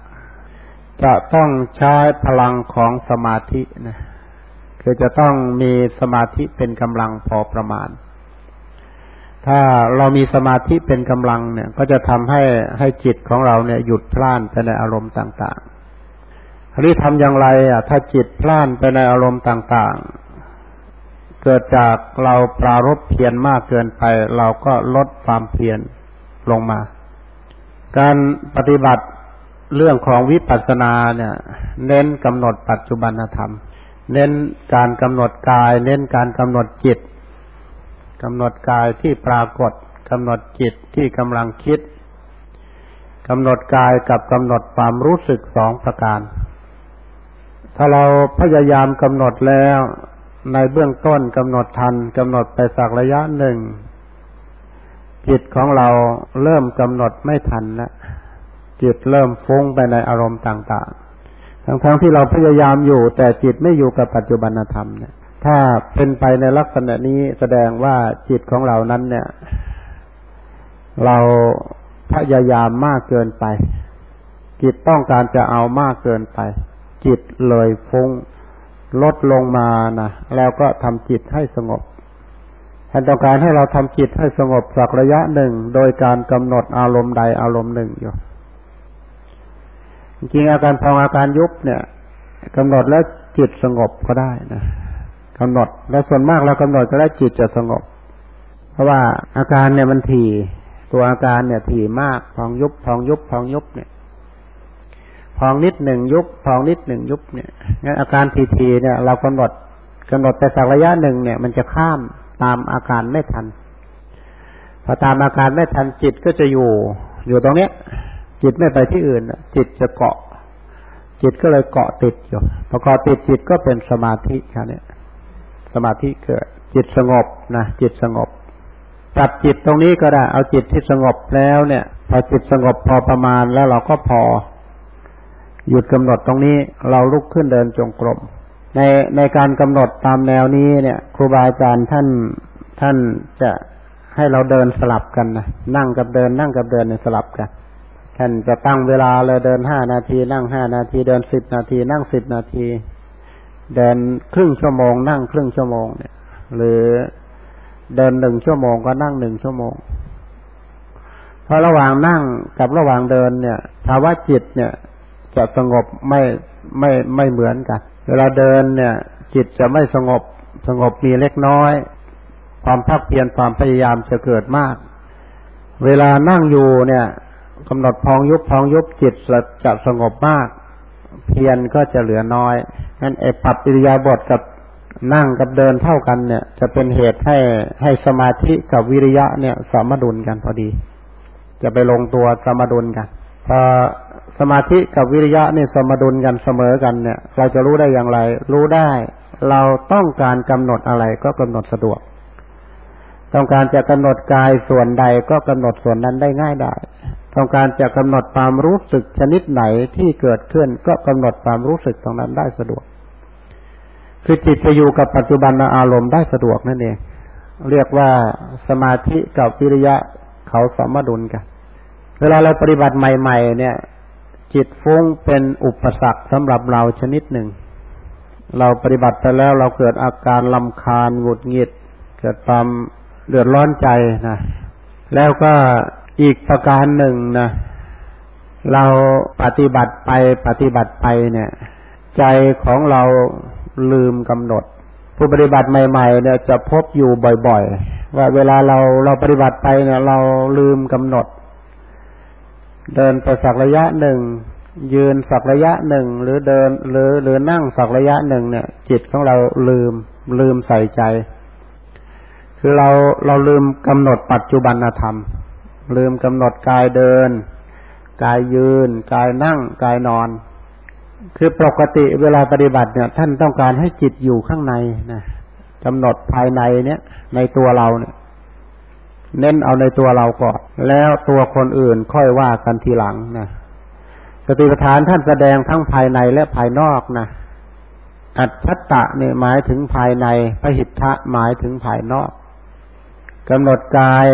ๆ จะต้องใช้พลังของสมาธินะคือจะต้องมีสมาธิเป็นกำลังพอประมาณ ถ้าเรามีสมาธิเป็นกำลังเนี่ย ก็จะทำให้ให้จิตของเราเนี่ย หยุดพล่านไปในอารมณ์ต่างๆทีนี้ทำอย่างไร อะ ถ้าจิตพล่านไปในอารมณ์ต่าง ๆเกิดจากเราปรารบเพียรมากเกินไป เราก็ลดความเพียร ลงมา การปฏิบัติเรื่องของวิปัสสนาเนี่ย เน้นกำหนดปัจจุบันธรรม เน้นการกำหนดกาย เน้นการกำหนดจิตกำหนดกายที่ปรากฏกำหนดจิตที่กำลังคิดกำหนดกายกับกำหนดความรู้สึกสองประการ ถ้าเราพยายามกำหนดแล้วในเบื้องต้นกำหนดทันกำหนดไปสักระยะหนึ่ง จิตของเราเริ่มกำหนดไม่ทันแล้วจิตเริ่มฟุ้งไปในอารมณ์ต่างๆ ทั้งๆทที่เราพยายามอยู่ แต่จิตไม่อยู่กับปัจจุบันธรรมเนี่ย ถ้าเป็นไปในลักษณะนี้แสดงว่าจิตของเรานั้นเนี่ย เราพยายามมากเกินไป จิตต้องการจะเอามากเกินไป จิตเลยฟุ้งลดลงมานะแล้วก็ทำจิตให้สงบ ท่านต้องการให้เราทำจิตให้สงบสักระยะหนึ่ง โดยการกำหนดอารมณ์ใดอารมณ์หนึ่งอยู่ จริงอาการพองอาการยุบเนี่ยกำหนดแล้วจิตสงบก็ได้นะกำหนดแล้วส่วนมากเรากำหนดก็ได้จิตจะสงบ เพราะว่าอาการเนี่ยมันถี่ตัวอาการเนี่ยถี่มากพองยุบพองยุบพองยุบเนี่ยพองนิดหนึ่งยุบพองนิดหนึ่งยุบเนี่ยงั้นอาการทีๆเนี่ย เรากำหนดกำหนดไปสักระยะหนึ่งเนี่ย มันจะข้าม ตามอาการไม่ทัน พอตามอาการไม่ทันจิตก็จะอยู่ อยู่ตรงเนี้ย จิตไม่ไปที่อื่น จิตจะเกาะ จิตก็เลยเกาะติดอยู่พอเกาะติดจิตก็เป็นสมาธิครับเนี่ยสมาธิเกิด จิตสงบนะจิตสงบจับจิตตรงนี้ก็ได้ เอาจิตที่สงบแล้วเนี่ย พอจิตสงบพอประมาณแล้วเราก็พอ หยุดกำหนดตรงนี้ เราลุกขึ้นเดินจงกรม ในในการกำหนดตามแนวนี้เนี่ยครูบาอาจารย์ท่านท่านจะให้เราเดินสลับกันนะนั่งกับเดิน นั่งกับเดินเนี่ยสลับกันท่านจะตั้งเวลาเลยเดินห้านาที นั่งห้านาที เดินสิบนาที นั่งสิบนาที เดินครึ่งชั่วโมง นั่งครึ่งชั่วโมงเนี่ย หรือเดินหนึ่งชั่วโมงก็นั่งหนึ่งชั่วโมงเพราะระหว่างนั่งกับระหว่างเดินเนี่ยภาวะจิตเนี่ย จะสงบไม่ไม่ไม่เหมือนกัน เวลาเดินเนี่ย จิตจะไม่สงบสงบมีเล็กน้อย ความพักเพียรความพยายามจะเกิดมาก เวลานั่งอยู่เนี่ยกำหนดพองยุบพองยุบจิตจะสงบมาก เพียรก็จะเหลือน้อยงั้นไอ้ปรับปิริยาบทกับนั่งกับเดินเท่ากันเนี่ย จะเป็นเหตุให้ให้สมาธิกับวิริยะเนี่ยสมดุลกันพอดี จะไปลงตัวสมดุลกันพอ สมาธิกับวิริยะนี่สมดุลกันเสมอกันเนี่ย เราจะรู้ได้อย่างไร รู้ได้ เราต้องการกำหนดอะไรก็กำหนดสะดวก ต้องการจะกำหนดกายส่วนใดก็กำหนดส่วนนั้นได้ง่ายได้ ต้องการจะกำหนดความรู้สึกชนิดไหนที่เกิดขึ้นก็กำหนดความรู้สึกตรงนั้นได้สะดวก คือจิตจะอยู่กับปัจจุบันอารมณ์ได้สะดวกนั่นเองเรียกว่าสมาธิกับวิริยะเขาสมดุลกัน เวลาเราปฏิบัติใหม่ ๆ เนี่ย จิตฟุ้งเป็นอุปสรรคสำหรับเราชนิดหนึ่ง เราปฏิบัติไปแล้วเราเกิดอาการลำคาญหงุดหงิด เกิดความเดือดร้อนใจนะแล้วก็อีกประการหนึ่งนะเราปฏิบัติไปปฏิบัติไปเนี่ย ใจของเราลืมกำหนด ผู้ปฏิบัติใหม่ ๆ เนี่ยจะพบอยู่บ่อย ๆ ว่าเวลาเราเราปฏิบัติไปเนี่ย เราลืมกำหนด เดินไปสักระยะหนึ่ง ยืนสักระยะหนึ่ง หรือเดิน หรือหรือนั่งสักระยะหนึ่งเนี่ย จิตของเราลืม ลืมใส่ใจ คือเราเราลืมกำหนดปัจจุบันธรรม ลืมกำหนดกายเดิน กายยืน กายนั่ง กายนอน คือปกติเวลาปฏิบัติเนี่ย ท่านต้องการให้จิตอยู่ข้างในนะกำหนดภายในเนี่ย ในตัวเราเนี่ย เน้นเอาในตัวเราก่อนแล้วตัวคนอื่นค่อยว่ากันทีหลังนะสติปัฏฐานท่านแสดงทั้งภายในและภายนอกนะอัจฉตะเนี่ยหมายถึงภายในพระหิทธะหมายถึงภายนอกกำหนดกาย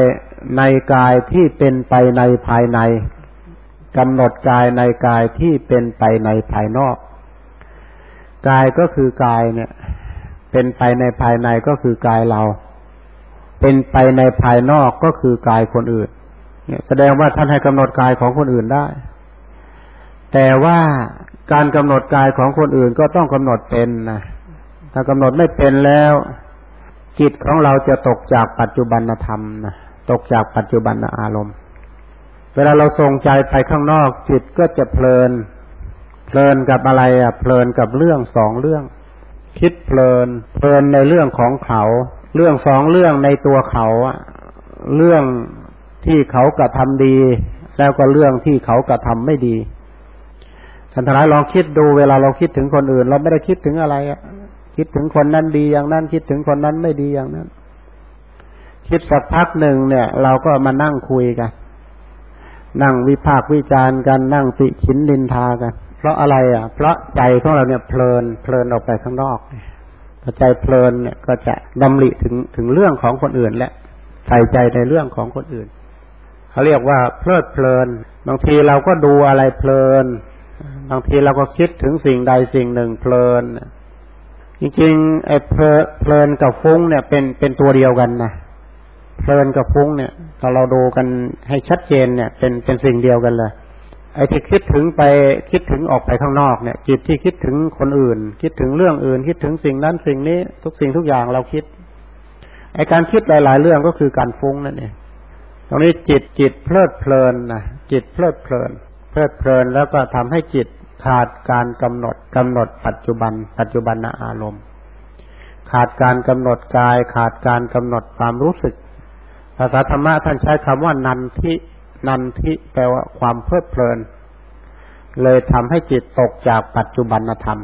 ในกายที่เป็นไปในภายในกำหนดกายในกายที่เป็นไปในภายนอก กายก็คือกายเนี่ย เป็นไปในภายในก็คือกายเรา เป็นไปในภายนอกก็คือกายคนอื่น เนี่ย แสดงว่าท่านให้กำหนดกายของคนอื่นได้ แต่ว่าการกำหนดกายของคนอื่นก็ต้องกำหนดเป็นนะถ้ากำหนดไม่เป็นแล้ว จิตของเราจะตกจากปัจจุบันธรรมนะตกจากปัจจุบันอารมณ์ เวลาเราส่งใจไปข้างนอก จิตก็จะเพลิน เพลินกับอะไรอะ เพลินกับเรื่องสองเรื่อง คิดเพลิน เพลินในเรื่องของเขา เรื่องสองเรื่องในตัวเขาเรื่องที่เขากระทำดี แล้วก็เรื่องที่เขากระทำไม่ดีท่านทนายลองคิดดูเวลาเราคิดถึงคนอื่น เราไม่ได้คิดถึงอะไรอะคิดถึงคนนั้นดีอย่างนั้น คิดถึงคนนั้นไม่ดีอย่างนั้น คิดสักพักหนึ่งเนี่ย เราก็มานั่งคุยกัน นั่งวิพากษ์วิจารณ์กันนั่งติฉินดินทากัน เพราะอะไรอะ เพราะใจของเราเนี่ยเพลินเพลินออกไปข้างนอก พอใจเพลินเนี่ยก็จะดำริถึงถึงเรื่องของคนอื่นและใส่ใจในเรื่องของคนอื่นเขาเรียกว่าเพลิดเพลิน บางทีเราก็ดูอะไรเพลิน บางทีเราก็คิดถึงสิ่งใดสิ่งหนึ่งเพลิน จริงๆไอ้เพลินกับฟุ้งเนี่ยเป็นเป็นตัวเดียวกันนะเพลินกับฟุ้งเนี่ยถ้าเราดูกันให้ชัดเจนเนี่ย เป็นเป็นสิ่งเดียวกันเลย ไอ้ที่คิดถึงไปคิดถึงออกไปข้างนอกเนี่ย จิตที่คิดถึงคนอื่น คิดถึงเรื่องอื่น คิดถึงสิ่งนั้นสิ่งนี้ ทุกสิ่งทุกอย่างเราคิดไอ้การคิดหลาย ๆ เรื่องก็คือการฟุ้งนั่นเองตรงนี้จิตจิตเพลิดเพลินนะจิตเพลิดเพลิน เพลิดเพลินแล้วก็ทำให้จิตขาดการกำหนดกำหนดปัจจุบัน ปัจจุบันอารมณ์ ขาดการกำหนดกาย ขาดการกำหนดความรู้สึก ภาษาธรรมะท่านใช้คำว่านันทิ นันทิแปลว่าความเพลิดเพลิน เลยทำให้จิตตกจากปัจจุบันธรรม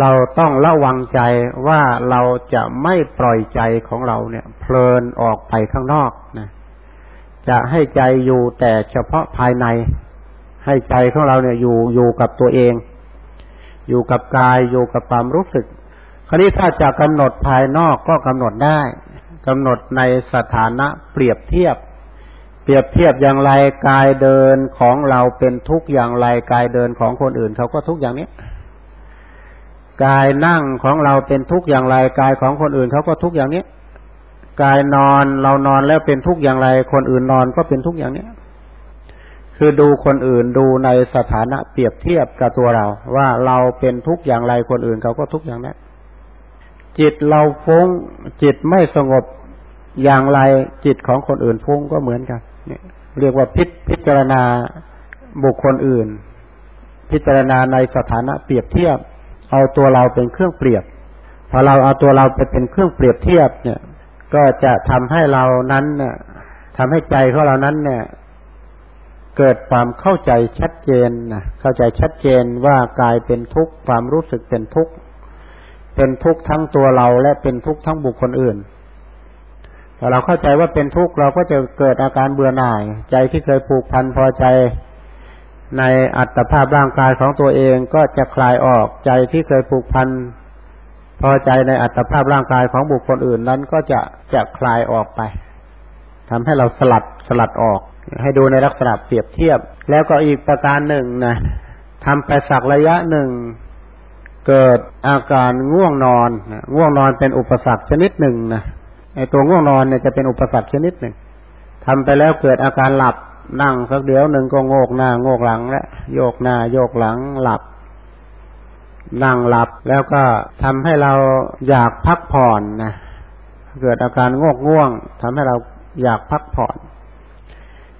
เราต้องระวังใจว่าเราจะไม่ปล่อยใจของเราเนี่ย เพลินออกไปข้างนอกนะจะให้ใจอยู่แต่เฉพาะภายใน ให้ใจของเราเนี่ยอยู่อยู่กับตัวเอง อยู่กับกายอยู่กับความรู้สึก คราวนี้ถ้าจะกำหนดภายนอกก็กำหนดได้กำหนดในสถานะเปรียบเทียบ เปรียบเทียบอย่างไรกายเดินของเราเป็นทุกอย่างไรกายเดินของคนอื่นเขาก็ทุกอย่างนี้กายนั่งของเราเป็นทุกอย่างไรกายของคนอื่นเขาก็ทุกอย่างนี้กายนอนเรานอนแล้วเป็นทุกอย่างไร คนอื่นนอนก็เป็นทุกอย่างนี้คือดูคนอื่นดูในสถานะเปรียบเทียบกับตัวเรา ว่าเราเป็นทุกอย่างไรคนอื่นเขาก็ทุกอย่างนั้นจิตเราฟุ้งจิตไม่สงบอย่างไรจิตของคนอื่นฟุ้งก็เหมือนกัน เนี่ยเรียกว่าพิพจารณาบุคคลอื่น พิจารณาในสถานะเปรียบเทียบ เอาตัวเราเป็นเครื่องเปรียบพอเราเอาตัวเราไปเป็นเครื่องเปรียบเทียบเนี่ย ก็จะทำให้เรานั้นเนี่ยทำให้ใจของเรานั้นเนี่ย เกิดความเข้าใจชัดเจนนะเข้าใจชัดเจนว่ากายเป็นทุกข์ความรู้สึกเป็นทุกข์เป็นทุกข์ทั้งตัวเราและเป็นทุกข์ทั้งบุคคลอื่น พอเราเข้าใจว่าเป็นทุกข์เราก็จะเกิดอาการเบื่อหน่าย ใจที่เคยผูกพันพอใจ ในอัตภาพร่างกายของตัวเองก็จะคลายออกใจที่เคยผูกพันพอใจในอัตภาพร่างกายของบุคคลอื่นนั้นก็จะจะคลายออกไปทำให้เราสลัดสลัดออก ให้ดูในลักษณะเปรียบเทียบ แล้วก็อีกประการหนึ่งนะทำไปสักระยะหนึ่ง เกิดอาการง่วงนอนง่วงนอนเป็นอุปสรรคชนิดหนึ่งนะ ไอ้ตัวง่วงนอนเนี่ยจะเป็นอุปสรรคชนิดหนึ่งทำไปแล้วเกิดอาการหลับนั่งสักเดี๋ยวหนึ่งก็โงกหน้าโงกหลังและโยกหน้าโยกหลังหลับ นั่งหลับแล้วก็ทำให้เราอยากพักผ่อนนะเกิดอาการง่วงง่วงทำให้เราอยากพักผ่อน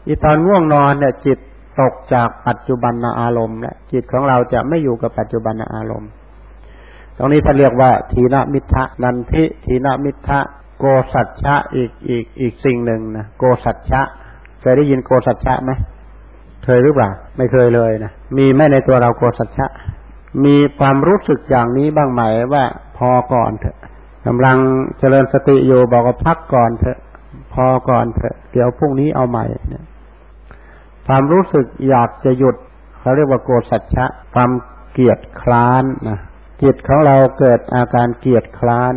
อีตอนง่วงนอนเนี่ย จิตตกจากปัจจุบันอารมณ์และจิตของเราจะไม่อยู่กับปัจจุบันอารมณ์ ตรงนี้ท่านเรียกว่า ทีนมิทะนันทิทีนมิทะ โกสัจฉะอีกอีกอีกสิ่งหนึ่งนะโกสัจฉะเคยได้ยินโกสัจฉะไหมเคยหรือเปล่าไม่เคยเลยนะมีไหมในตัวเราโกสัจฉะมีความรู้สึกอย่างนี้บ้างไหมว่า พอก่อนเถอะกำลังเจริญสติอยู่บอกว่าพักก่อนเถอะ พอก่อนเถอะ เดี๋ยวพรุ่งนี้เอาใหม่เนี่ยความรู้สึกอยากจะหยุดเขาเรียกว่าโกสัจฉะความเกียดคร้านนะจิตของเราเกิดอาการเกียดคร้าน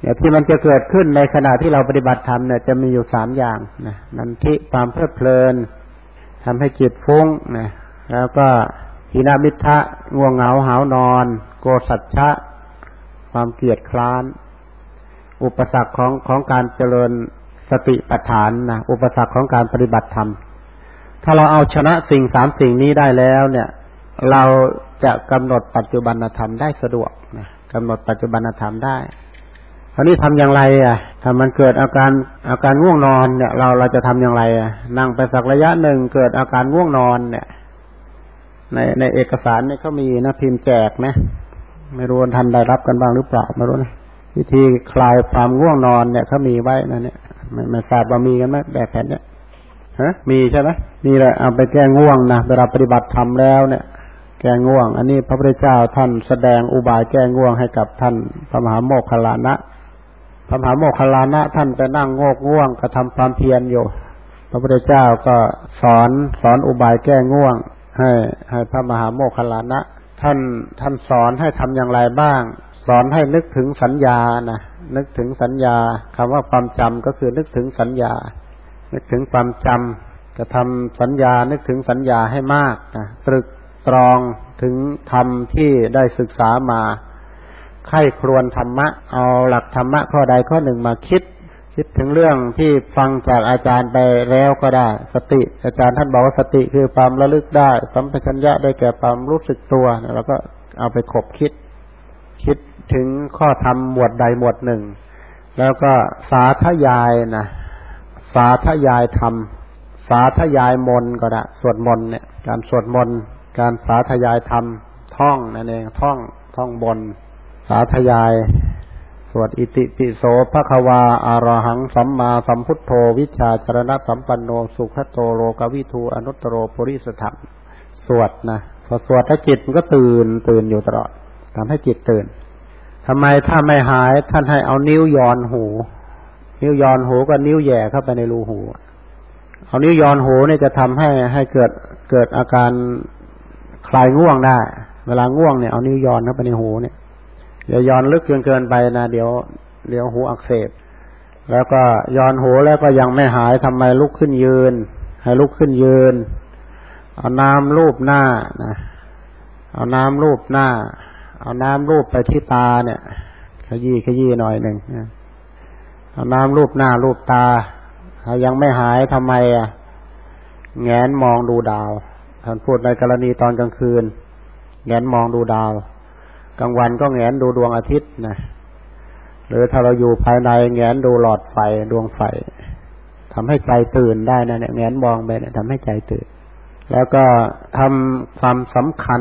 เนี่ยที่มันจะเกิดขึ้นในขณะที่เราปฏิบัติธรรมเนี่ยจะมีอยู่สามอย่างนะนันทิความเพลิดเพลินทำให้จิตฟุ้งนะแล้วก็หินามิทะง่วงเหงาหานอน โกสัจฉะความเกียดคร้าน อุปสรรคของของการเจริญสติปัฏฐานนะอุปสรรคของการปฏิบัติธรรม ถ้าเราเอาชนะสิ่งสามสิ่งนี้ได้แล้ว เนี่ย เราจะกำหนดปัจจุบันธรรมได้สะดวกนะกำหนดปัจจุบันธรรมได้ คราวนี้ทำอย่างไร อะถ้ามันเกิดอาการอาการง่วงนอนเนี่ย เราเราจะทำอย่างไรอะนั่งไปสักระยะหนึ่งเกิดอาการง่วงนอนเนี่ย ในในเอกสารเนี่ยเขามีนะพิมพ์แจกนะไม่รู้ท่านได้รับกันบ้างหรือเปล่าไม่รู้นะวิธีคลายความง่วงนอนเนี่ยเขามีไว้นะเนี่ยไม่ไม่ทราบว่ามีกันไหมแบบแผนเนี่ยฮะมีใช่ไหมนี่แหละเอาไปแก้ง่วงนะเวลาปฏิบัติทำแล้วเนี่ย แก้ง่วง อันนี้พระพุทธเจ้าท่านแสดงอุบายแก้ง่วงให้กับท่านพระมหาโมคคลานะ พระมหาโมคคลานะท่านไปนั่งโงกง่วงกระทำความเพียรอยู่ พระพุทธเจ้าก็สอนสอนอุบายแก้ง่วง ให้ให้พระมหาโมคคลานะ ท่านท่านสอนให้ทำอย่างไรบ้าง สอนให้นึกถึงสัญญานะนึกถึงสัญญาคำว่าความจำก็คือนึกถึงสัญญา นึกถึงความจำจะทำสัญญานึกถึงสัญญาให้มากนะตรึกตรองถึงธรรมที่ได้ศึกษามา ไข้ครวนธรรมะ เอาหลักธรรมะข้อใดข้อหนึ่งมาคิด คิดถึงเรื่องที่ฟังจากอาจารย์ไปแล้วก็ได้ สติ อาจารย์ท่านบอกว่าสติคือความระลึกได้ สัมปชัญญะได้แก่ความรู้สึกตัวเราก็เอาไปขบคิด คิดถึงข้อธรรมหมวดใดหมวดหนึ่ง แล้วก็สาธยายนะสาธยายธรรมสาธยายมนก็ได้สวดมนเนี่ย การสวดมนการสาธยายธรรมท่องนั่นเองท่องท่องบนาธยาย สวดอิติปิโสภะควา อารหัง สัมมาสัมพุทโธ วิชาจรณะสัมปันโน สุขโตโลกวิทูอนุตตโรปุริสธรรม สวดนะ พอสวดแล้วจิตมันก็ตื่นตื่นอยู่ตลอดทำให้จิตตื่นทำไมถ้าไม่หายท่านให้เอานิ้วยอนหู นิ้วยอนหูก็นิ้วแย่เข้าไปในรูหู เอานิ้วยอนหูเนี่ยจะทำให้ให้เกิดเกิดอาการคลายง่วงได้ เวลาง่วงเนี่ยเอานิ้วยอนเข้าไปในหูเนี่ย อย่าย้อนลึกเกินเกินไปนะเดี๋ยวเดี๋ยวหูอักเสบ แล้วก็ย้อนหูแล้วก็ยังไม่หายทำไมลุกขึ้นยืน ให้ลุกขึ้นยืน เอาน้ำรูปหน้านะเอาน้ำรูปหน้า เอาน้ำรูปไปที่ตาเนี่ยขยี้ขยี้หน่อยหนึ่งเอาน้ำรูปหน้ารูปตาถ้ายังไม่หายทำไมอะแงนมองดูดาวท่านพูดในกรณีตอนกลางคืน แงนมองดูดาว กลางวันก็แงนดูดวงอาทิตย์นะหรือถ้าเราอยู่ภายในแงนดูหลอดไฟดวงไฟทำให้ใจตื่นได้นะเนี่ยแงนมองไปเนี่ยทำให้ใจตื่น แล้วก็ทำความสำคัญ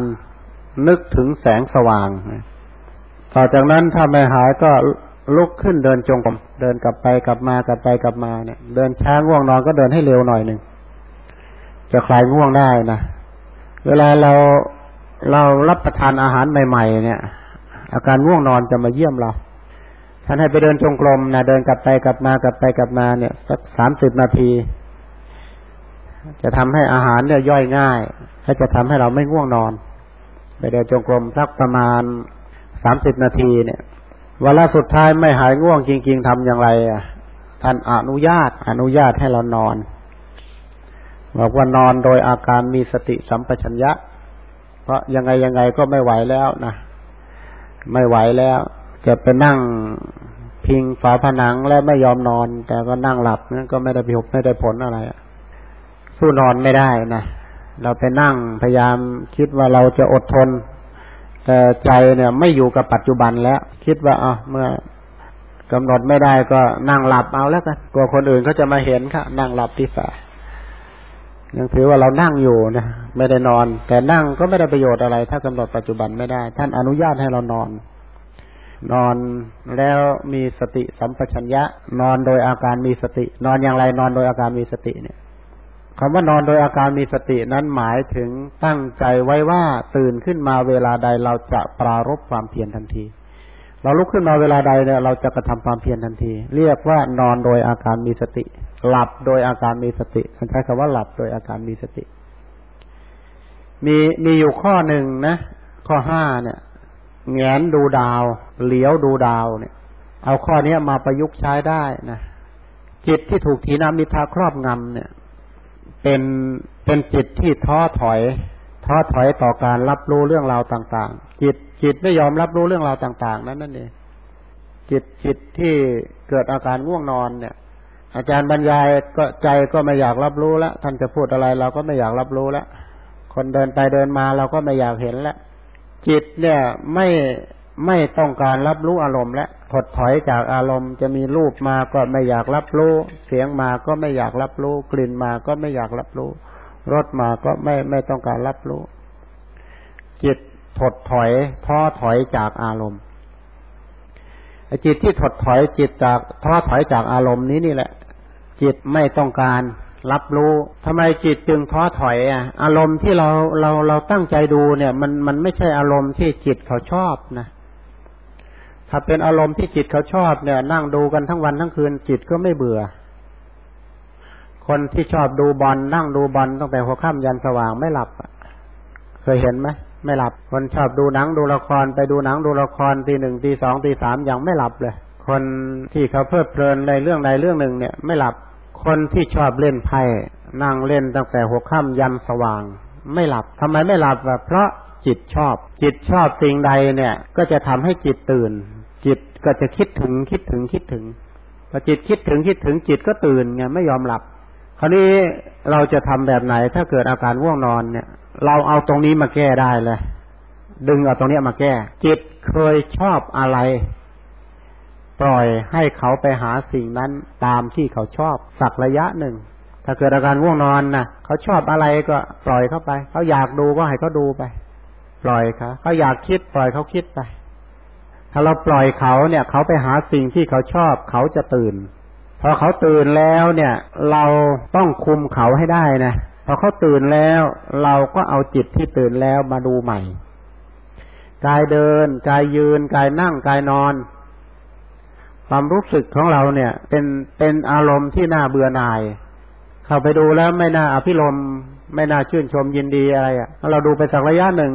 นึกถึงแสงสว่างต่อจากนั้นถ้าไม่หายก็ลุกขึ้นเดินจงกรมเดินกลับไปกลับมากลับไปกลับมาเนี่ย เดินช้าง่วงนอนก็เดินให้เร็วหน่อยหนึ่งจะคลายง่วงได้นะเวลาเรา เรารับประทานอาหารใหม่ ๆ เนี่ย อาการง่วงนอนจะมาเยี่ยมเราท่านให้ไปเดินจงกรมนะเดินกลับไปกลับมากลับไปกลับมาเนี่ยสักสามสิบนาที จะทำให้อาหารเนี่ยย่อยง่ายและจะทำให้เราไม่ง่วงนอน ไปเดินจงกรมสักประมาณสามสิบนาทีเนี่ยเวลาสุดท้ายไม่หายง่วงจริง ๆทำอย่างไรอะท่านอนุญาตอนุญาตให้เรานอนบอกว่านอนโดยอาการมีสติสัมปชัญญะ ราะยังไงยังไงก็ไม่ไหวแล้วนะไม่ไหวแล้ว จะไปนั่งพิงฝาผนังและไม่ยอมนอน แต่ก็นั่งหลับนั่นก็ไม่ได้พิบไม่ได้ผลอะไรสู้นอนไม่ได้นะเราไปนั่งพยายามคิดว่าเราจะอดทน แต่ใจเนี่ย ไม่อยู่กับปัจจุบันแล้ว คิดว่าอะเมื่อกำหนดไม่ได้ก็นั่งหลับเอาแล้วกันกลัวคนอื่นเขาจะมาเห็นค่ะ นั่งหลับที่ฝา ยังถือว่าเรานั่งอยู่นะไม่ได้นอน แต่นั่งก็ไม่ได้ประโยชน์อะไร ถ้ากำหนดปัจจุบันไม่ได้ ท่านอนุญาตให้เรานอน นอนแล้วมีสติสัมปชัญญะ นอนโดยอาการมีสติ นอนอย่างไรนอนโดยอาการมีสติเนี่ยคำว่านอนโดยอาการมีสตินั้นหมายถึงตั้งใจไว้ว่าตื่นขึ้นมาเวลาใดเราจะปรารบความเพียรทันที เราลุกขึ้นมาเวลาใดเนี่ยเราจะกระทำความเพียรทันที เรียกว่านอนโดยอาการมีสติ หลับโดยอาการมีสติใช้คำว่าหลับโดยอาการมีสติ มีมีอยู่ข้อหนึ่งนะ ข้อห้าเนี่ยแงนดูดาว เหลียวดูดาวเนี่ย เอาข้อนี้มาประยุกต์ใช้ได้นะจิตที่ถูกทีนามิทาครอบงำเนี่ย เป็นเป็นจิตที่ท้อถอยท้อถอยต่อการรับรู้เรื่องราวต่าง ๆ จิตจิตไม่ยอมรับรู้เรื่องราวต่าง ๆ นั้นนั่นเองจิตจิตที่เกิดอาการง่วงนอนเนี่ย อาจารย์บรรยายก็ใจก็ไม่อยากรับรู้แล้วท่านจะพูดอะไร เราก็ไม่อยากรับรู้แล้วคนเดินไปเดินมาเราก็ไม่อยากเห็นแล้วจิตเนี่ยไม่ไม่ต้องการรับรู้อารมณ์และถดถอยจากอารมณ์จะมีรูปมาก็ไม่อยากรับรู้ เสียงมาก็ไม่อยากรับรู้ กลิ่นมาก็ไม่อยากรับรู้รสมาก็ไม่ไม่ต้องการรับรู้ จิตถดถอยท้อถอยจากอารมณ์ จิตที่ถดถอยจิตจากท้อถอยจากอารมณ์นี้นี่แหละ จิตไม่ต้องการรับรู้ทำไมจิตจึงท้อถอยอะ อารมณ์ที่เราเราเราตั้งใจดูเนี่ย มันมันไม่ใช่อารมณ์ที่จิตเขาชอบนะถ้าเป็นอารมณ์ที่จิตเขาชอบเนี่ย นั่งดูกันทั้งวันทั้งคืน จิตก็ไม่เบื่อ คนที่ชอบดูบอลนั่งดูบอลตั้งแต่หัวค่ำยันสว่างไม่หลับเคยเห็นไหม ไม่หลับ คนชอบดูหนังดูละครไปดูหนังดูละครตีหนึ่งตีสองตีสามยังไม่หลับเลย คนที่เขาเพลิดเพลินในเรื่องใดเรื่องหนึ่งเนี่ย ไม่หลับ คนที่ชอบเล่นไพ่นั่งเล่นตั้งแต่หัวค่ำยันสว่าง ไม่หลับทำไมไม่หลับเพราะจิตชอบ จิตชอบสิ่งใดเนี่ย ก็จะทำให้จิตตื่น จิตก็จะคิดถึงคิดถึงคิดถึงพอจิตคิดถึงคิดถึงจิตก็ตื่นไงไม่ยอมหลับ คราวนี้เราจะทำแบบไหนถ้าเกิดอาการว่วงนอนเนี่ย เราเอาตรงนี้มาแก้ได้เลย ดึงเอาตรงนี้มาแก้ จิตเคยชอบอะไร ปล่อยให้เขาไปหาสิ่งนั้นตามที่เขาชอบสักระยะหนึ่ง ถ้าเกิดอาการง่วงนอนนะเขาชอบอะไรก็ปล่อยเข้าไป เขาอยากดูก็ให้เขาดูไป ปล่อยเขาเขาอยากคิด ปล่อยเขาคิดไป ถ้าเราปล่อยเขาเนี่ย เขาไปหาสิ่งที่เขาชอบ เขาจะตื่นพอเขาตื่นแล้วเนี่ย เราต้องคุมเขาให้ได้นะ อเขาตื่นแล้ว เราก็เอาจิตที่ตื่นแล้วมาดูใหม่กายเดินกายยืนกายนั่งกายนอน ความรู้สึกของเราเนี่ย เป็นเป็นอารมณ์ที่น่าเบื่อหน่าย เข้าไปดูแล้วไม่น่าอภิรมไม่น่าชื่นชมยินดีอะไรอะ่ะเราดูไปสักระยะหนึ่ง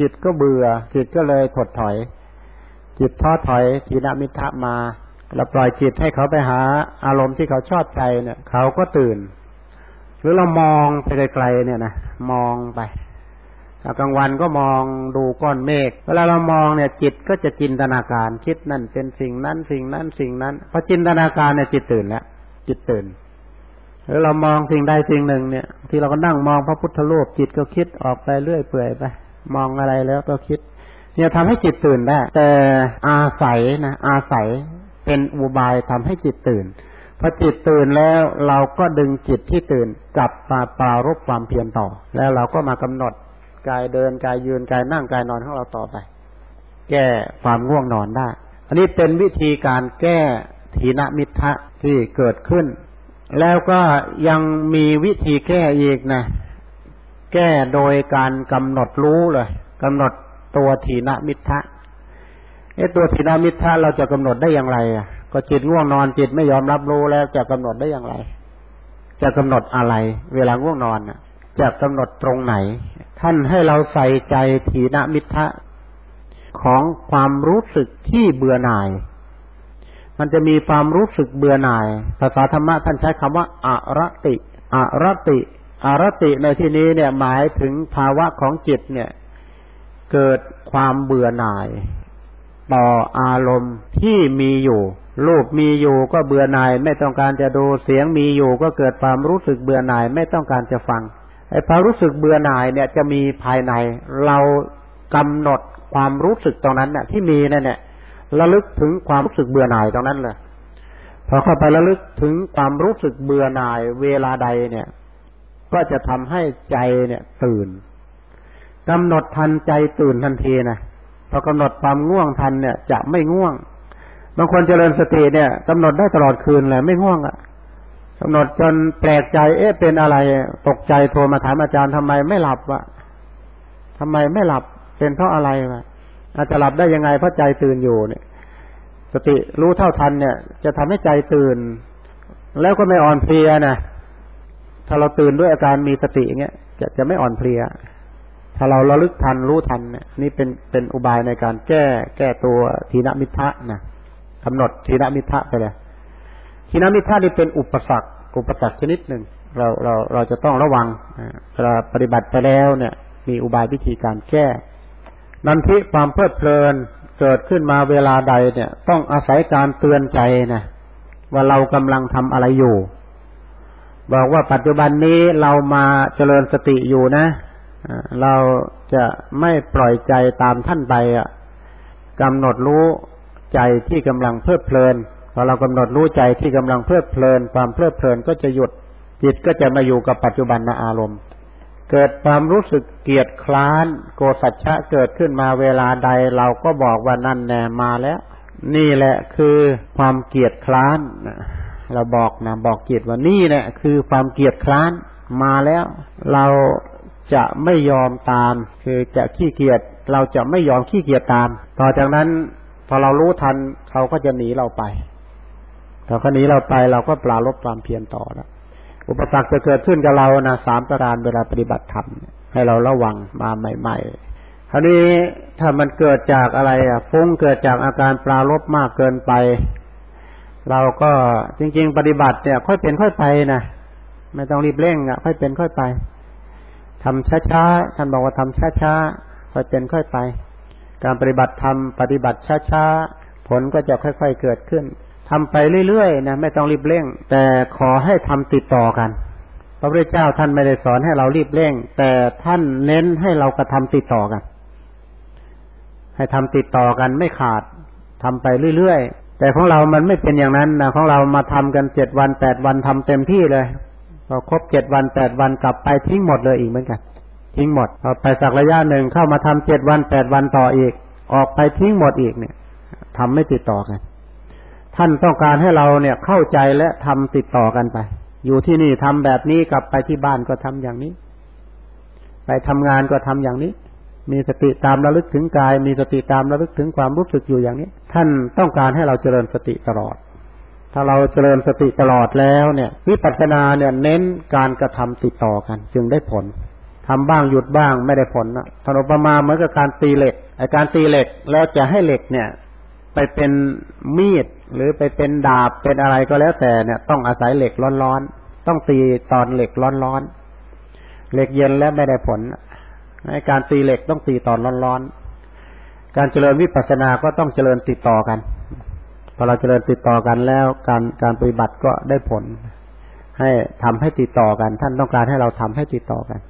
จิตก็เบื่อ จิตก็เลยถดถอย จิตท้อถอยทีนมิทะมาเราปล่อยจิตให้เขาไปหาอารมณ์ที่เขาชอบใจเนี่ย เขาก็ตื่น หรือเรามองไปไกลๆเนี่ยนะมองไปกลางวันก็มองดูก้อนเมฆเวลาเรามองเนี่ย จิตก็จะจินตนาการคิดนั่นเป็นสิ่งนั้นสิ่งนั้นสิ่งนั้นพอจินตนาการเนี่ยจิตตื่นแล้วจิตตื่นหรือเรามองสิ่งใดสิ่งหนึ่งเนี่ย ที่เราก็นั่งมองพระพุทธรูปจิตก็คิดออกไปเรื่อยเปื่อยไปมองอะไรแล้วก็คิด เนี่ยทำให้จิตตื่นได้ แต่อาศัยนะอาศัยเป็นอุบายทำให้จิตตื่น พอจิตตื่นแล้วเราก็ดึงจิตที่ตื่นกลับมาปรารบความเพียรต่อ แล้วเราก็มากำหนดกายเดินกายยืนกายนั่งกายนอนของเราต่อไป แก้ความง่วงนอนได้ อันนี้เป็นวิธีการแก้ทีนมิทะที่เกิดขึ้น แล้วก็ยังมีวิธีแก้อีกนะ แก้โดยการกำหนดรู้เลยกำหนดตัวทีนมิทะไอ้ตัวทีนมิทะเราจะกำหนดได้อย่างไรอะ ก็จิตง่วงนอนจิตไม่ยอมรับรู้แล้วจะกำหนดได้อย่างไร จะกำหนดอะไร เวลาง่วงนอนอะจะกำหนดตรงไหน ท่านให้เราใส่ใจทีนมิทะของความรู้สึกที่เบื่อหน่าย มันจะมีความรู้สึกเบื่อหน่าย ภาษาธรรมะท่านใช้คำว่าอารติอารติอารติในที่นี้เนี่ยหมายถึงภาวะของจิตเนี่ย เกิดความเบื่อหน่าย ต่ออารมณ์ที่มีอยู่ รูปมีอยู่ก็เบื่อหน่าย ไม่ต้องการจะดูเสียงมีอยู่ก็เกิดความรู้สึกเบื่อหน่าย ไม่ต้องการจะฟังไอ้ความรู้สึกเบื่อหน่ายเนี่ยจะมีภายใน เรากำหนดความรู้สึกตรงนั้นเนี่ยที่มีนั่นเนี่ยระลึกถึงความรู้สึกเบื่อหน่ายตรงนั้นเลยพอเข้าไประลึกถึงความรู้สึกเบื่อหน่าย เวลาใดเนี่ย ก็จะทำให้ใจเนี่ยตื่นกำหนดทันใจตื่นทันทีนะพอกำหนดความง่วงทันเนี่ย จะไม่ง่วง บางคนเจริญสติเนี่ยกำหนดได้ตลอดคืนเลยไม่ง่วงอะ่ะกำหนดจนแปลกใจ เอ๊ะเป็นอะไร ตกใจโทรมาถามอาจารย์ทำไมไม่หลับวะทำไมไม่หลับเป็นเพราะอะไรวะอาจจะหลับได้ยังไงเพราะใจตื่นอยู่เนี่ย สติรู้เท่าทันเนี่ย จะทำให้ใจตื่น แล้วก็ไม่อ่อนเพลียนะถ้าเราตื่นด้วยอาการมีสติเงี้ยจะจะไม่อ่อนเพลีย ถ้าเราระลึกทันรู้ทันเนี่ยนี่เป็นเป็นอุบายในการแก้แก้ตัวทีนมิทะนะ กำหนดทีนมิทะไปเลยทีนมิท่านี่เป็นอุปสรรค อุปสรรคชนิดหนึ่ง เราเราเราจะต้องระวังเวลาปฏิบัติไปแล้วเนี่ย มีอุบายวิธีการแก้นันทิความเพลิดเพลินเกิดขึ้นมาเวลาใดเนี่ย ต้องอาศัยการเตือนใจนะว่าเรากำลังทำอะไรอยู่ บอกว่าปัจจุบันนี้เรามาเจริญสติอยู่นะเราจะไม่ปล่อยใจตามท่านไปอะกำหนดรู้ ใจที่กำลังเพลิดเพลินพอเรากำหนดรู้ใจที่กำลังเพลิดเพลิน ความเพลิดเพลินก็จะหยุด จิตก็จะมาอยู่กับปัจจุบันอารมณ์ เกิดความรู้สึกเกียดคร้าน โกสัจฉะเกิดขึ้นมาเวลาใด เราก็บอกว่านั่นแน่มาแล้ว นี่แหละคือความเกียดคร้านเราบอกนะบอกจิตว่านี่แหละคือความเกียดคร้านมาแล้ว เราจะไม่ยอมตาม คือจะขี้เกียจเราจะไม่ยอมขี้เกียจตาม ต่อจากนั้น อเรารู้ทันเขาก็จะหนีเราไปเขาหนีเราไปเราก็ปลาลบความเพียรต่อแล้วอุปสรรคจะเกิดขึ้นกับเรานะสามประการเวลาปฏิบัติธรรมให้เราระวังมาใหม่ๆคราวนี้ถ้ามันเกิดจากอะไรอะฟุ้งเกิดจากอาการปลาลบมากเกินไป เราก็จริง ๆ ปฏิบัติเนี่ย ค่อยเป็นค่อยไปนะไม่ต้องรีบเร่งอะ ค่อยเป็นค่อยไปทำช้าๆท่านบอกว่าทำช้าๆค่อยเป็นค่อยไป การปฏิบัติทำปฏิบัติช้าๆผลก็จะค่อยๆเกิดขึ้นทำไปเรื่อยๆนะไม่ต้องรีบเร่ง แต่ขอให้ทำติดต่อกัน พระพุทธเจ้าท่านไม่ได้สอนให้เรารีบเร่ง แต่ท่านเน้นให้เรากระทำติดต่อกัน ให้ทำติดต่อกันไม่ขาดทำไปเรื่อยๆแต่ของเรามันไม่เป็นอย่างนั้นนะของเรามาทำกันเจ็ดวันแปดวันทำเต็มที่เลยพอครบเจ็ดวันแปดวันกลับไปทิ้งหมดเลยอีกเหมือนกัน ทิ้งหมดพอไปสักระยะหนึ่งเข้ามาทำเจ็ดวันแปดวันต่ออีก ออกไปทิ้งหมดอีกเนี่ยทำไม่ติดต่อกัน ท่านต้องการให้เราเนี่ยเข้าใจและทำติดต่อกันไป อยู่ที่นี่ทำแบบนี้กลับไปที่บ้านก็ทำอย่างนี้ ไปทำงานก็ทำอย่างนี้ มีสติตามระลึกถึงกาย มีสติตามระลึกถึงความรู้สึกอยู่อย่างนี้ ท่านต้องการให้เราเจริญสติตลอด ถ้าเราเจริญสติตลอดแล้วเนี่ยวิปัสสนาเนี่ยเน้นการกระทำติดต่อกัน จึงได้ผล ทำบ้างหยุดบ้างไม่ได้ผลนะท่านอุปมาเหมือนกับการตีเหล็กไอการตีเหล็กแล้วจะให้เหล็กเนี่ย ไปเป็นมีดหรือไปเป็นดาบเป็นอะไรก็แล้วแต่เนี่ย ต้องอาศัยเหล็กร้อนๆต้องตีตอนเหล็กร้อนๆเหล็กเย็นแล้วไม่ได้ผลในการตีเหล็กต้องตีตอนร้อนๆการเจริญวิปัสสนาก็ต้องเจริญติดต่อกันพอเราเจริญติดต่อกันแล้ว การการปฏิบัติก็ได้ผล ให้ทำให้ติดต่อกัน ท่านต้องการให้เราทำให้ติดต่อกัน